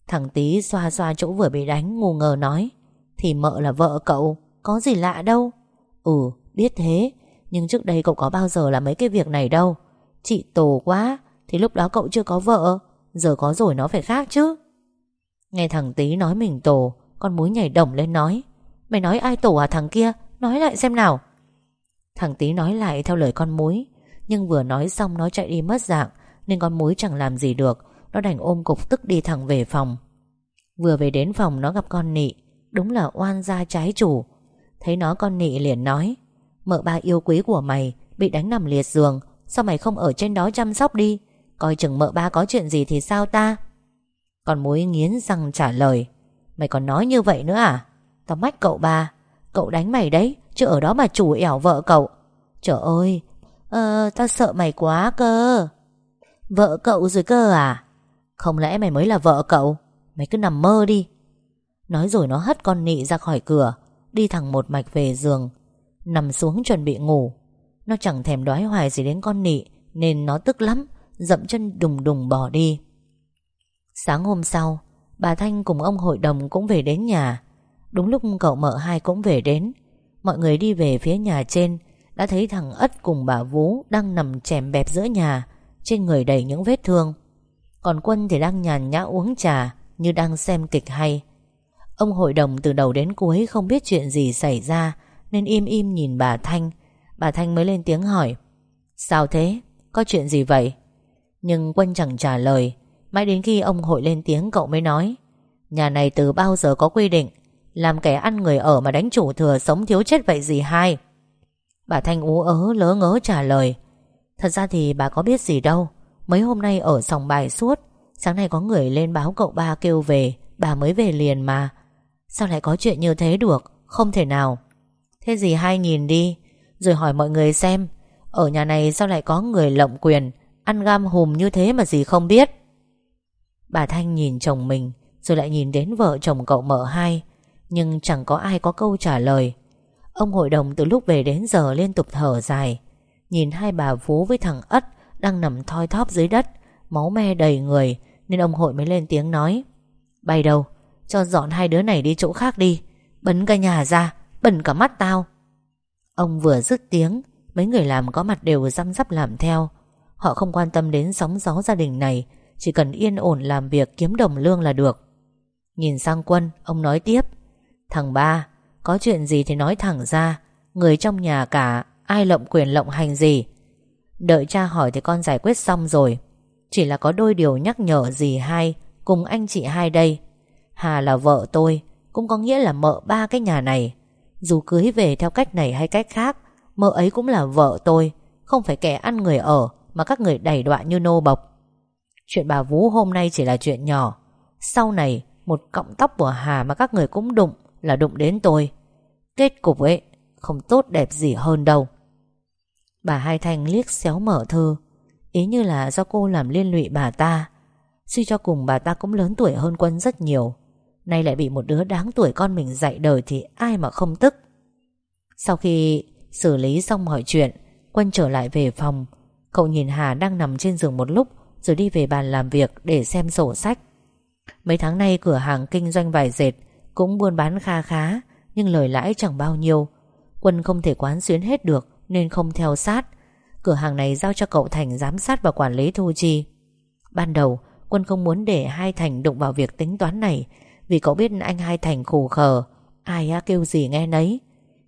Thằng tí xoa xoa chỗ vừa bị đánh, Ngu ngờ nói, Thì mợ là vợ cậu, Có gì lạ đâu. Ừ biết thế, Nhưng trước đây cậu có bao giờ làm mấy cái việc này đâu. Chị tổ quá, Thì lúc đó cậu chưa có vợ, Giờ có rồi nó phải khác chứ. Nghe thằng tí nói mình tổ Con múi nhảy đồng lên nói, Mày nói ai tổ à thằng kia? Nói lại xem nào. Thằng tí nói lại theo lời con múi Nhưng vừa nói xong nó chạy đi mất dạng nên con múi chẳng làm gì được. Nó đành ôm cục tức đi thẳng về phòng. Vừa về đến phòng, nó gặp con nị. Đúng là oan gia trái chủ. Thấy nó, con nị liền nói, Mợ ba yêu quý của mày, Bị đánh nằm liệt giường. Sao mày không ở trên đó chăm sóc đi? Coi chừng mợ ba có chuyện gì thì sao ta? Con mối nghiến răng trả lời, Mày còn nói như vậy nữa à? Tao mách cậu ba. Cậu đánh mày đấy, Chứ ở đó mà chủ ẻo vợ cậu. Trời ơi Ờ tao sợ mày quá cơ. Vợ cậu rồi cơ à? Không lẽ mày mới là vợ cậu? Mày cứ nằm mơ đi. Nói rồi nó hất con nị ra khỏi cửa, Đi thẳng một mạch về giường, Nằm xuống chuẩn bị ngủ. Nó chẳng thèm đói hoài gì đến con nị, Nên nó tức lắm, Dậm chân đùng đùng bỏ đi. Sáng hôm sau, Bà Thanh cùng ông hội đồng cũng về đến nhà. Đúng lúc cậu mợ hai cũng về đến, Mọi người đi về phía nhà trên, Đã thấy thằng Ất cùng bà Vú Đang nằm chèm bẹp giữa nhà. Trên người đầy những vết thương. Còn Quân thì đang nhàn nhã uống trà, Như đang xem kịch hay. Ông hội đồng từ đầu đến cuối Không biết chuyện gì xảy ra, Nên im im nhìn bà Thanh. Bà Thanh mới lên tiếng hỏi, Sao thế? Có chuyện gì vậy? Nhưng Quân chẳng trả lời. Mãi đến khi ông hội lên tiếng, cậu mới nói, Nhà này từ bao giờ có quy định? Làm kẻ ăn người ở mà đánh chủ thừa Sống thiếu chết vậy gì hai Bà Thanh ú ớ lớ ngớ trả lời Thật ra thì bà có biết gì đâu. Mấy hôm nay ở sòng bài suốt, Sáng nay có người lên báo cậu ba kêu về, Bà mới về liền mà. Sao lại có chuyện như thế được? Không thể nào. Thế gì hai nhìn đi? Rồi hỏi mọi người xem, Ở nhà này sao lại có người lộng quyền, Ăn gam hùm như thế mà gì không biết? Bà Thanh nhìn chồng mình, Rồi lại nhìn đến vợ chồng cậu mợ hai, Nhưng chẳng có ai có câu trả lời. Ông hội đồng từ lúc về đến giờ liên tục thở dài. Nhìn hai bà vú với thằng Ất Đang nằm thoi thóp dưới đất, Máu me đầy người, Nên ông hội mới lên tiếng nói. Bay đâu, Cho dọn hai đứa này đi chỗ khác đi, Bấn cả nhà ra, Bẩn cả mắt tao. Ông vừa dứt tiếng, Mấy người làm có mặt đều răm rắp làm theo. Họ không quan tâm đến sóng gió gia đình này, Chỉ cần yên ổn làm việc kiếm đồng lương là được. Nhìn sang quân, Ông nói tiếp. Thằng ba, Có chuyện gì thì nói thẳng ra, Người trong nhà cả. Ai lộng quyền lộng hành gì? Đợi cha hỏi thì con giải quyết xong rồi. Chỉ là có đôi điều nhắc nhở gì hai Cùng anh chị hai đây. Hà là vợ tôi, Cũng có nghĩa là mợ ba cái nhà này. Dù cưới về theo cách này hay cách khác, Mợ ấy cũng là vợ tôi. Không phải kẻ ăn người ở, Mà các người đẩy đoạn như nô bộc. Chuyện bà vũ hôm nay chỉ là chuyện nhỏ. Sau này, Một cọng tóc của Hà mà các người cũng đụng Là đụng đến tôi. Kết cục ấy, không tốt đẹp gì hơn đâu. Bà Hai Thanh liếc xéo mở thư. Ý như là do cô làm liên lụy bà ta. Suy cho cùng bà ta cũng lớn tuổi hơn Quân rất nhiều. Nay lại bị một đứa đáng tuổi con mình dạy đời Thì ai mà không tức? Sau khi xử lý xong mọi chuyện, Quân trở lại về phòng. Cậu nhìn Hà đang nằm trên giường một lúc, Rồi đi về bàn làm việc để xem sổ sách. Mấy tháng nay cửa hàng kinh doanh vải dệt Cũng buôn bán kha khá, Nhưng lời lãi chẳng bao nhiêu. Quân không thể quán xuyến hết được. Nên không theo sát. Cửa hàng này giao cho cậu Thành giám sát và quản lý thu chi. Ban đầu, Quân không muốn để hai Thành đụng vào việc tính toán này, Vì cậu biết anh hai Thành khủ khờ, Ai á kêu gì nghe nấy.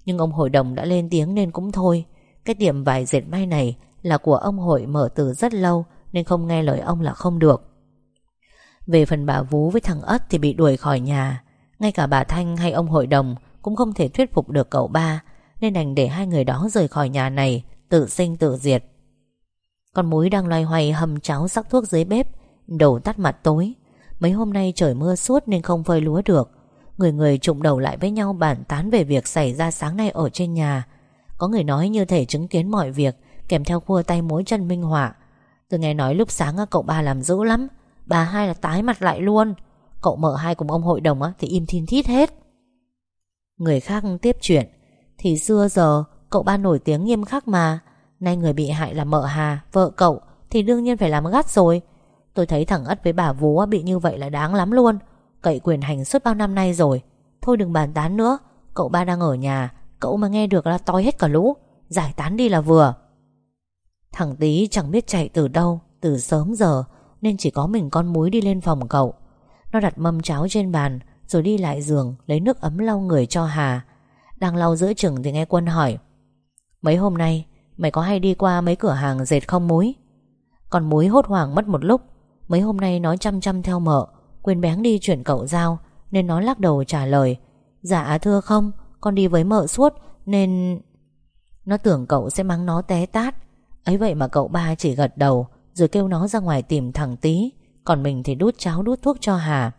Nhưng ông hội đồng đã lên tiếng nên cũng thôi. Cái tiệm vải dệt may này Là của ông hội mở từ rất lâu, Nên không nghe lời ông là không được. Về phần bà Vú với thằng Ất Thì bị đuổi khỏi nhà. Ngay cả bà Thanh hay ông hội đồng Cũng không thể thuyết phục được cậu ba nên đành để hai người đó rời khỏi nhà này, Tự sinh tự diệt. Con múi đang loay hoay hầm cháo sắc thuốc dưới bếp, Đầu tắt mặt tối. Mấy hôm nay trời mưa suốt nên không phơi lúa được. Người người trụng đầu lại với nhau bàn tán về việc xảy ra sáng nay ở trên nhà. Có người nói như thể chứng kiến mọi việc, Kèm theo khua tay mối chân minh họa. Tôi nghe nói lúc sáng cậu ba làm dữ lắm. Bà hai là tái mặt lại luôn. Cậu mợ hai cùng ông hội đồng thì im thiên thít hết. Người khác tiếp chuyện. Thì xưa giờ, cậu ba nổi tiếng nghiêm khắc mà. Nay người bị hại là mợ Hà, Vợ cậu, thì đương nhiên phải làm gắt rồi. Tôi thấy thằng Ất với bà Vú bị như vậy là đáng lắm luôn. Cậy quyền hành suốt bao năm nay rồi. Thôi đừng bàn tán nữa. Cậu ba đang ở nhà, Cậu mà nghe được là toi hết cả lũ. Giải tán đi là vừa. Thằng tí chẳng biết chạy từ đâu, Từ sớm giờ, Nên chỉ có mình con múi đi lên phòng cậu. Nó đặt mâm cháo trên bàn, Rồi đi lại giường, lấy nước ấm lau người cho Hà. Đang lau giữa chừng thì nghe Quân hỏi, Mấy hôm nay, Mày có hay đi qua mấy cửa hàng dệt không múi Còn múi hốt hoảng mất một lúc, Mấy hôm nay nó chăm chăm theo mợ, Quên bén đi chuyển cậu giao, Nên nó lắc đầu trả lời Dạ thưa không, Con đi với mợ suốt, Nên Nó tưởng cậu sẽ mắng nó té tát ấy vậy mà cậu ba chỉ gật đầu, Rồi kêu nó ra ngoài tìm thằng tí Còn mình thì đút cháo đút thuốc cho Hà.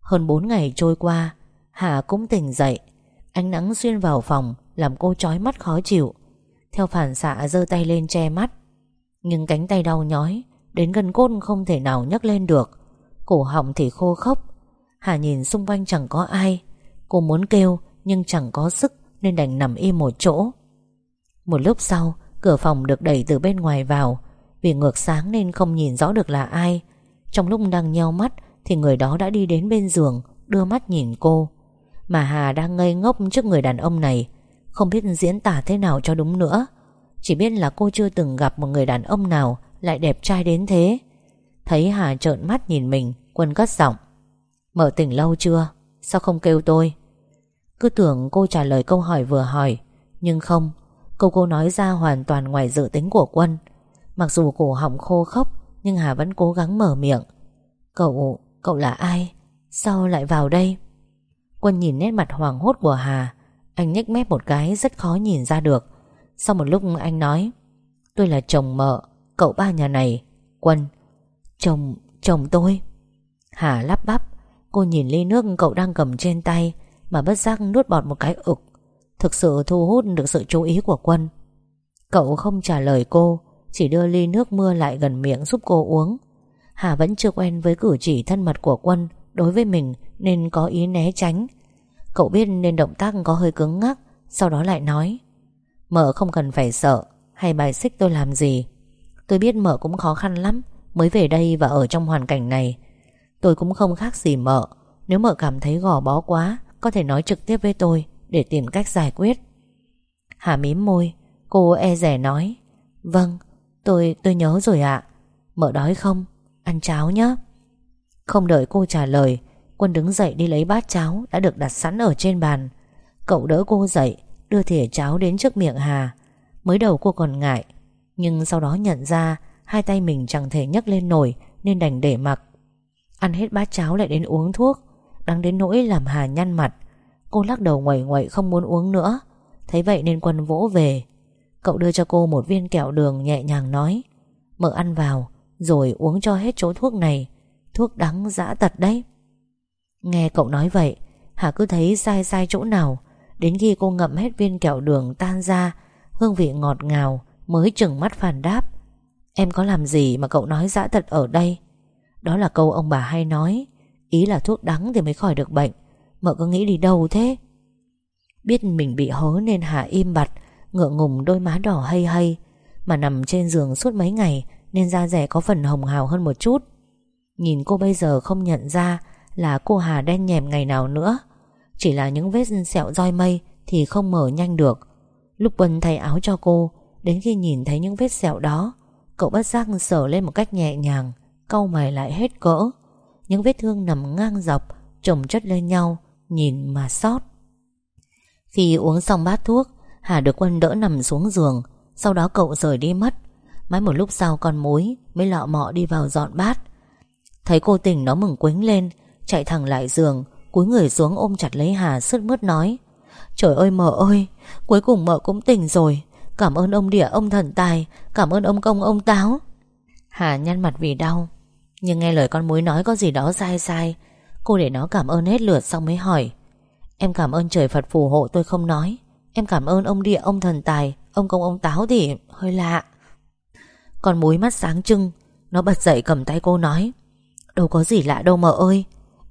Hơn 4 ngày trôi qua, Hà cũng tỉnh dậy Ánh nắng xuyên vào phòng Làm cô chói mắt khó chịu. Theo phản xạ giơ tay lên che mắt. Nhưng cánh tay đau nhói, Đến gần cốt không thể nào nhấc lên được. Cổ họng thì khô khốc. Hà nhìn xung quanh chẳng có ai. Cô muốn kêu, nhưng chẳng có sức Nên đành nằm im một chỗ. Một lúc sau, Cửa phòng được đẩy từ bên ngoài vào. Vì ngược sáng nên không nhìn rõ được là ai. Trong lúc đang nheo mắt Thì người đó đã đi đến bên giường, Đưa mắt nhìn cô. Mà Hà đang ngây ngốc trước người đàn ông này. Không biết diễn tả thế nào cho đúng nữa. Chỉ biết là cô chưa từng gặp một người đàn ông nào Lại đẹp trai đến thế. Thấy Hà trợn mắt nhìn mình Quân cất giọng. Mở tỉnh lâu chưa? Sao không kêu tôi? Cứ tưởng cô trả lời câu hỏi vừa hỏi Nhưng không. Câu cô nói ra hoàn toàn ngoài dự tính của Quân. Mặc dù cổ họng khô khốc Nhưng Hà vẫn cố gắng mở miệng. Cậu, cậu là ai? Sao lại vào đây? Quân nhìn nét mặt hoàng hốt của Hà. Anh nhếch mép một cái rất khó nhìn ra được. Sau một lúc anh nói Tôi là chồng mợ Cậu ba nhà này Quân. Chồng, chồng tôi. Hà lắp bắp Cô nhìn ly nước cậu đang cầm trên tay Mà bất giác nuốt bọt một cái ực. Thực sự thu hút được sự chú ý của Quân. Cậu không trả lời cô Chỉ đưa ly nước mưa lại gần miệng giúp cô uống. Hà vẫn chưa quen với cử chỉ thân mật của Quân Đối với mình nên có ý né tránh. Cậu biết nên động tác có hơi cứng ngắc, Sau đó lại nói, Mợ không cần phải sợ, Hay bài xích tôi làm gì? Tôi biết mợ cũng khó khăn lắm, Mới về đây và ở trong hoàn cảnh này. Tôi cũng không khác gì mợ, Nếu mợ cảm thấy gò bó quá, Có thể nói trực tiếp với tôi Để tìm cách giải quyết. Hà mím môi, Cô e rẻ nói Vâng tôi tôi nhớ rồi ạ. Mợ đói không? Ăn cháo nhé Không đợi cô trả lời Quân đứng dậy đi lấy bát cháo Đã được đặt sẵn ở trên bàn. Cậu đỡ cô dậy, Đưa thìa cháo đến trước miệng Hà. Mới đầu cô còn ngại, Nhưng sau đó nhận ra Hai tay mình chẳng thể nhấc lên nổi Nên đành để mặc. Ăn hết bát cháo lại đến uống thuốc Đang đến nỗi làm Hà nhăn mặt. Cô lắc đầu ngoẩy ngoẩy không muốn uống nữa. Thấy vậy nên quân vỗ về. Cậu đưa cho cô một viên kẹo đường nhẹ nhàng nói, mở ăn vào, Rồi uống cho hết chỗ thuốc này. Thuốc đắng dã tật đấy. Nghe cậu nói vậy, Hà cứ thấy sai sai chỗ nào. Đến khi cô ngậm hết viên kẹo đường tan ra, Hương vị ngọt ngào Mới chừng mắt phản đáp. Em có làm gì mà cậu nói dã thật ở đây? Đó là câu ông bà hay nói, Ý là thuốc đắng thì mới khỏi được bệnh. Mợ có nghĩ đi đâu thế? Biết mình bị hớ nên Hà im bặt Ngượng ngùng đôi má đỏ hay hay. Mà nằm trên giường suốt mấy ngày Nên da rẻ có phần hồng hào hơn một chút. Nhìn cô bây giờ không nhận ra là cô Hà đen nhèm ngày nào nữa. Chỉ là những vết sẹo roi mây Thì không mở nhanh được. Lúc Quân thay áo cho cô, Đến khi nhìn thấy những vết sẹo đó, Cậu bất giác sờ lên một cách nhẹ nhàng Câu mày lại hết cỡ. Những vết thương nằm ngang dọc, chồng chất lên nhau, Nhìn mà sót Khi uống xong bát thuốc, Hà được Quân đỡ nằm xuống giường. Sau đó cậu rời đi mất. Mãi một lúc sau con mối mới lọ mọ đi vào dọn bát. Thấy cô tỉnh nó mừng quính lên Chạy thẳng lại giường, Cúi người xuống ôm chặt lấy Hà sứt mướt nói, Trời ơi mợ ơi, Cuối cùng mợ cũng tỉnh rồi. Cảm ơn ông địa, ông thần tài. Cảm ơn ông công, ông táo. Hà nhăn mặt vì đau, Nhưng nghe lời con muối nói có gì đó sai sai, Cô để nó cảm ơn hết lượt xong mới hỏi, Em cảm ơn trời Phật phù hộ tôi không nói. Em cảm ơn ông địa, ông thần tài, Ông công, ông táo thì hơi lạ. Con muối mắt sáng trưng, Nó bật dậy cầm tay cô nói, Đâu có gì lạ đâu mợ ơi.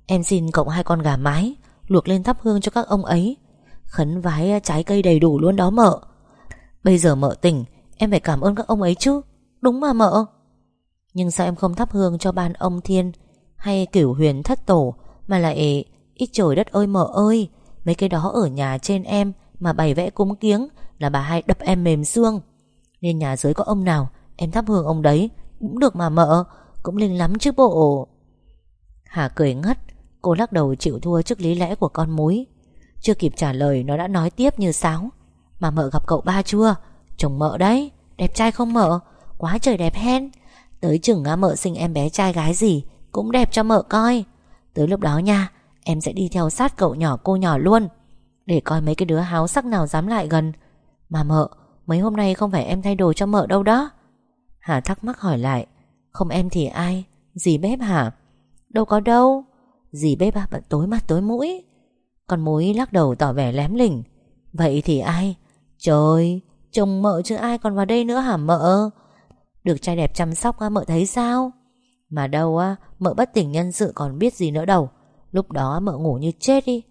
Em xin cộng hai con gà mái, Luộc lên thắp hương cho các ông ấy. Khấn vái ờ, trái cây đầy đủ luôn đó mợ. Bây giờ mợ tỉnh, Em phải cảm ơn các ông ấy chứ, Đúng mà mợ? Nhưng sao em không thắp hương cho ban ông thiên Hay cửu huyền thất tổ Mà lại ít trời đất ơi mợ ơi, Mấy cái đó ở nhà trên em Mà bày vẽ cúng kiếng Là bà hai đập em mềm xương. Nên nhà dưới có ông nào, Em thắp hương ông đấy, Cũng được mà mợ, Cũng linh lắm chứ bộ. Hà cười ngất Cô lắc đầu chịu thua trước lý lẽ của con mối. Chưa kịp trả lời, nó đã nói tiếp như sáo. Mà mợ gặp cậu ba chưa? Chồng mợ đấy. Đẹp trai không mợ? Quá trời đẹp hen. Tới chừng mợ sinh em bé trai gái gì, Cũng đẹp cho mợ coi. Tới lúc đó nha, Em sẽ đi theo sát cậu nhỏ, cô nhỏ luôn. Để coi mấy cái đứa háo sắc nào dám lại gần. Mà mợ, Mấy hôm nay không phải em thay đồ cho mợ đâu đó. Hà thắc mắc hỏi lại, Không em thì ai? Dì bếp hả? Đâu có đâu. Dì bếp ba bận tối mắt tối mũi. Con mối lắc đầu tỏ vẻ lém lỉnh. Vậy thì ai? Trời Chồng mợ chứ ai còn vào đây nữa hả mợ? Được trai đẹp chăm sóc mợ thấy sao? Mà đâu á Mợ bất tỉnh nhân sự còn biết gì nữa đâu. Lúc đó mợ ngủ như chết đi.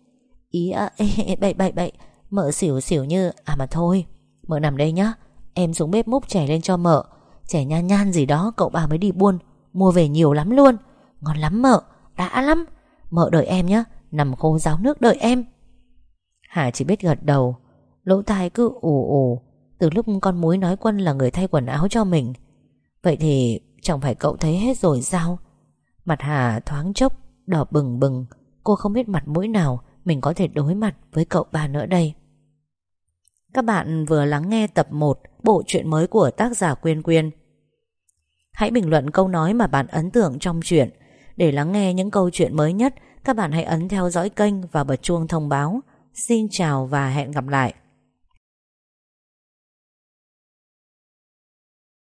Ý à, ê, ê, bậy bậy bậy. Mợ xỉu xỉu như À mà thôi Mợ nằm đây nhá. Em xuống bếp múc chè lên cho mợ. Chè nhan nhan gì đó cậu bà mới đi buôn. Mua về nhiều lắm luôn. Ngon lắm mợ Đã lắm. Mợ đợi em nhé Nằm khô ráo nước đợi em. Hà chỉ biết gật đầu. Lỗ tai cứ ù ù, Từ lúc con mối nói quân là người thay quần áo cho mình. Vậy thì chẳng phải cậu thấy hết rồi sao? Mặt Hà thoáng chốc, Đỏ bừng bừng. Cô không biết mặt mũi nào Mình có thể đối mặt với cậu ba nữa đây. Các bạn vừa lắng nghe tập 1 Bộ truyện mới của tác giả Quyên Quyên. Hãy bình luận câu nói mà bạn ấn tượng trong truyện để lắng nghe những câu chuyện mới nhất, Các bạn hãy ấn theo dõi kênh và bật chuông thông báo. Xin chào và hẹn gặp lại.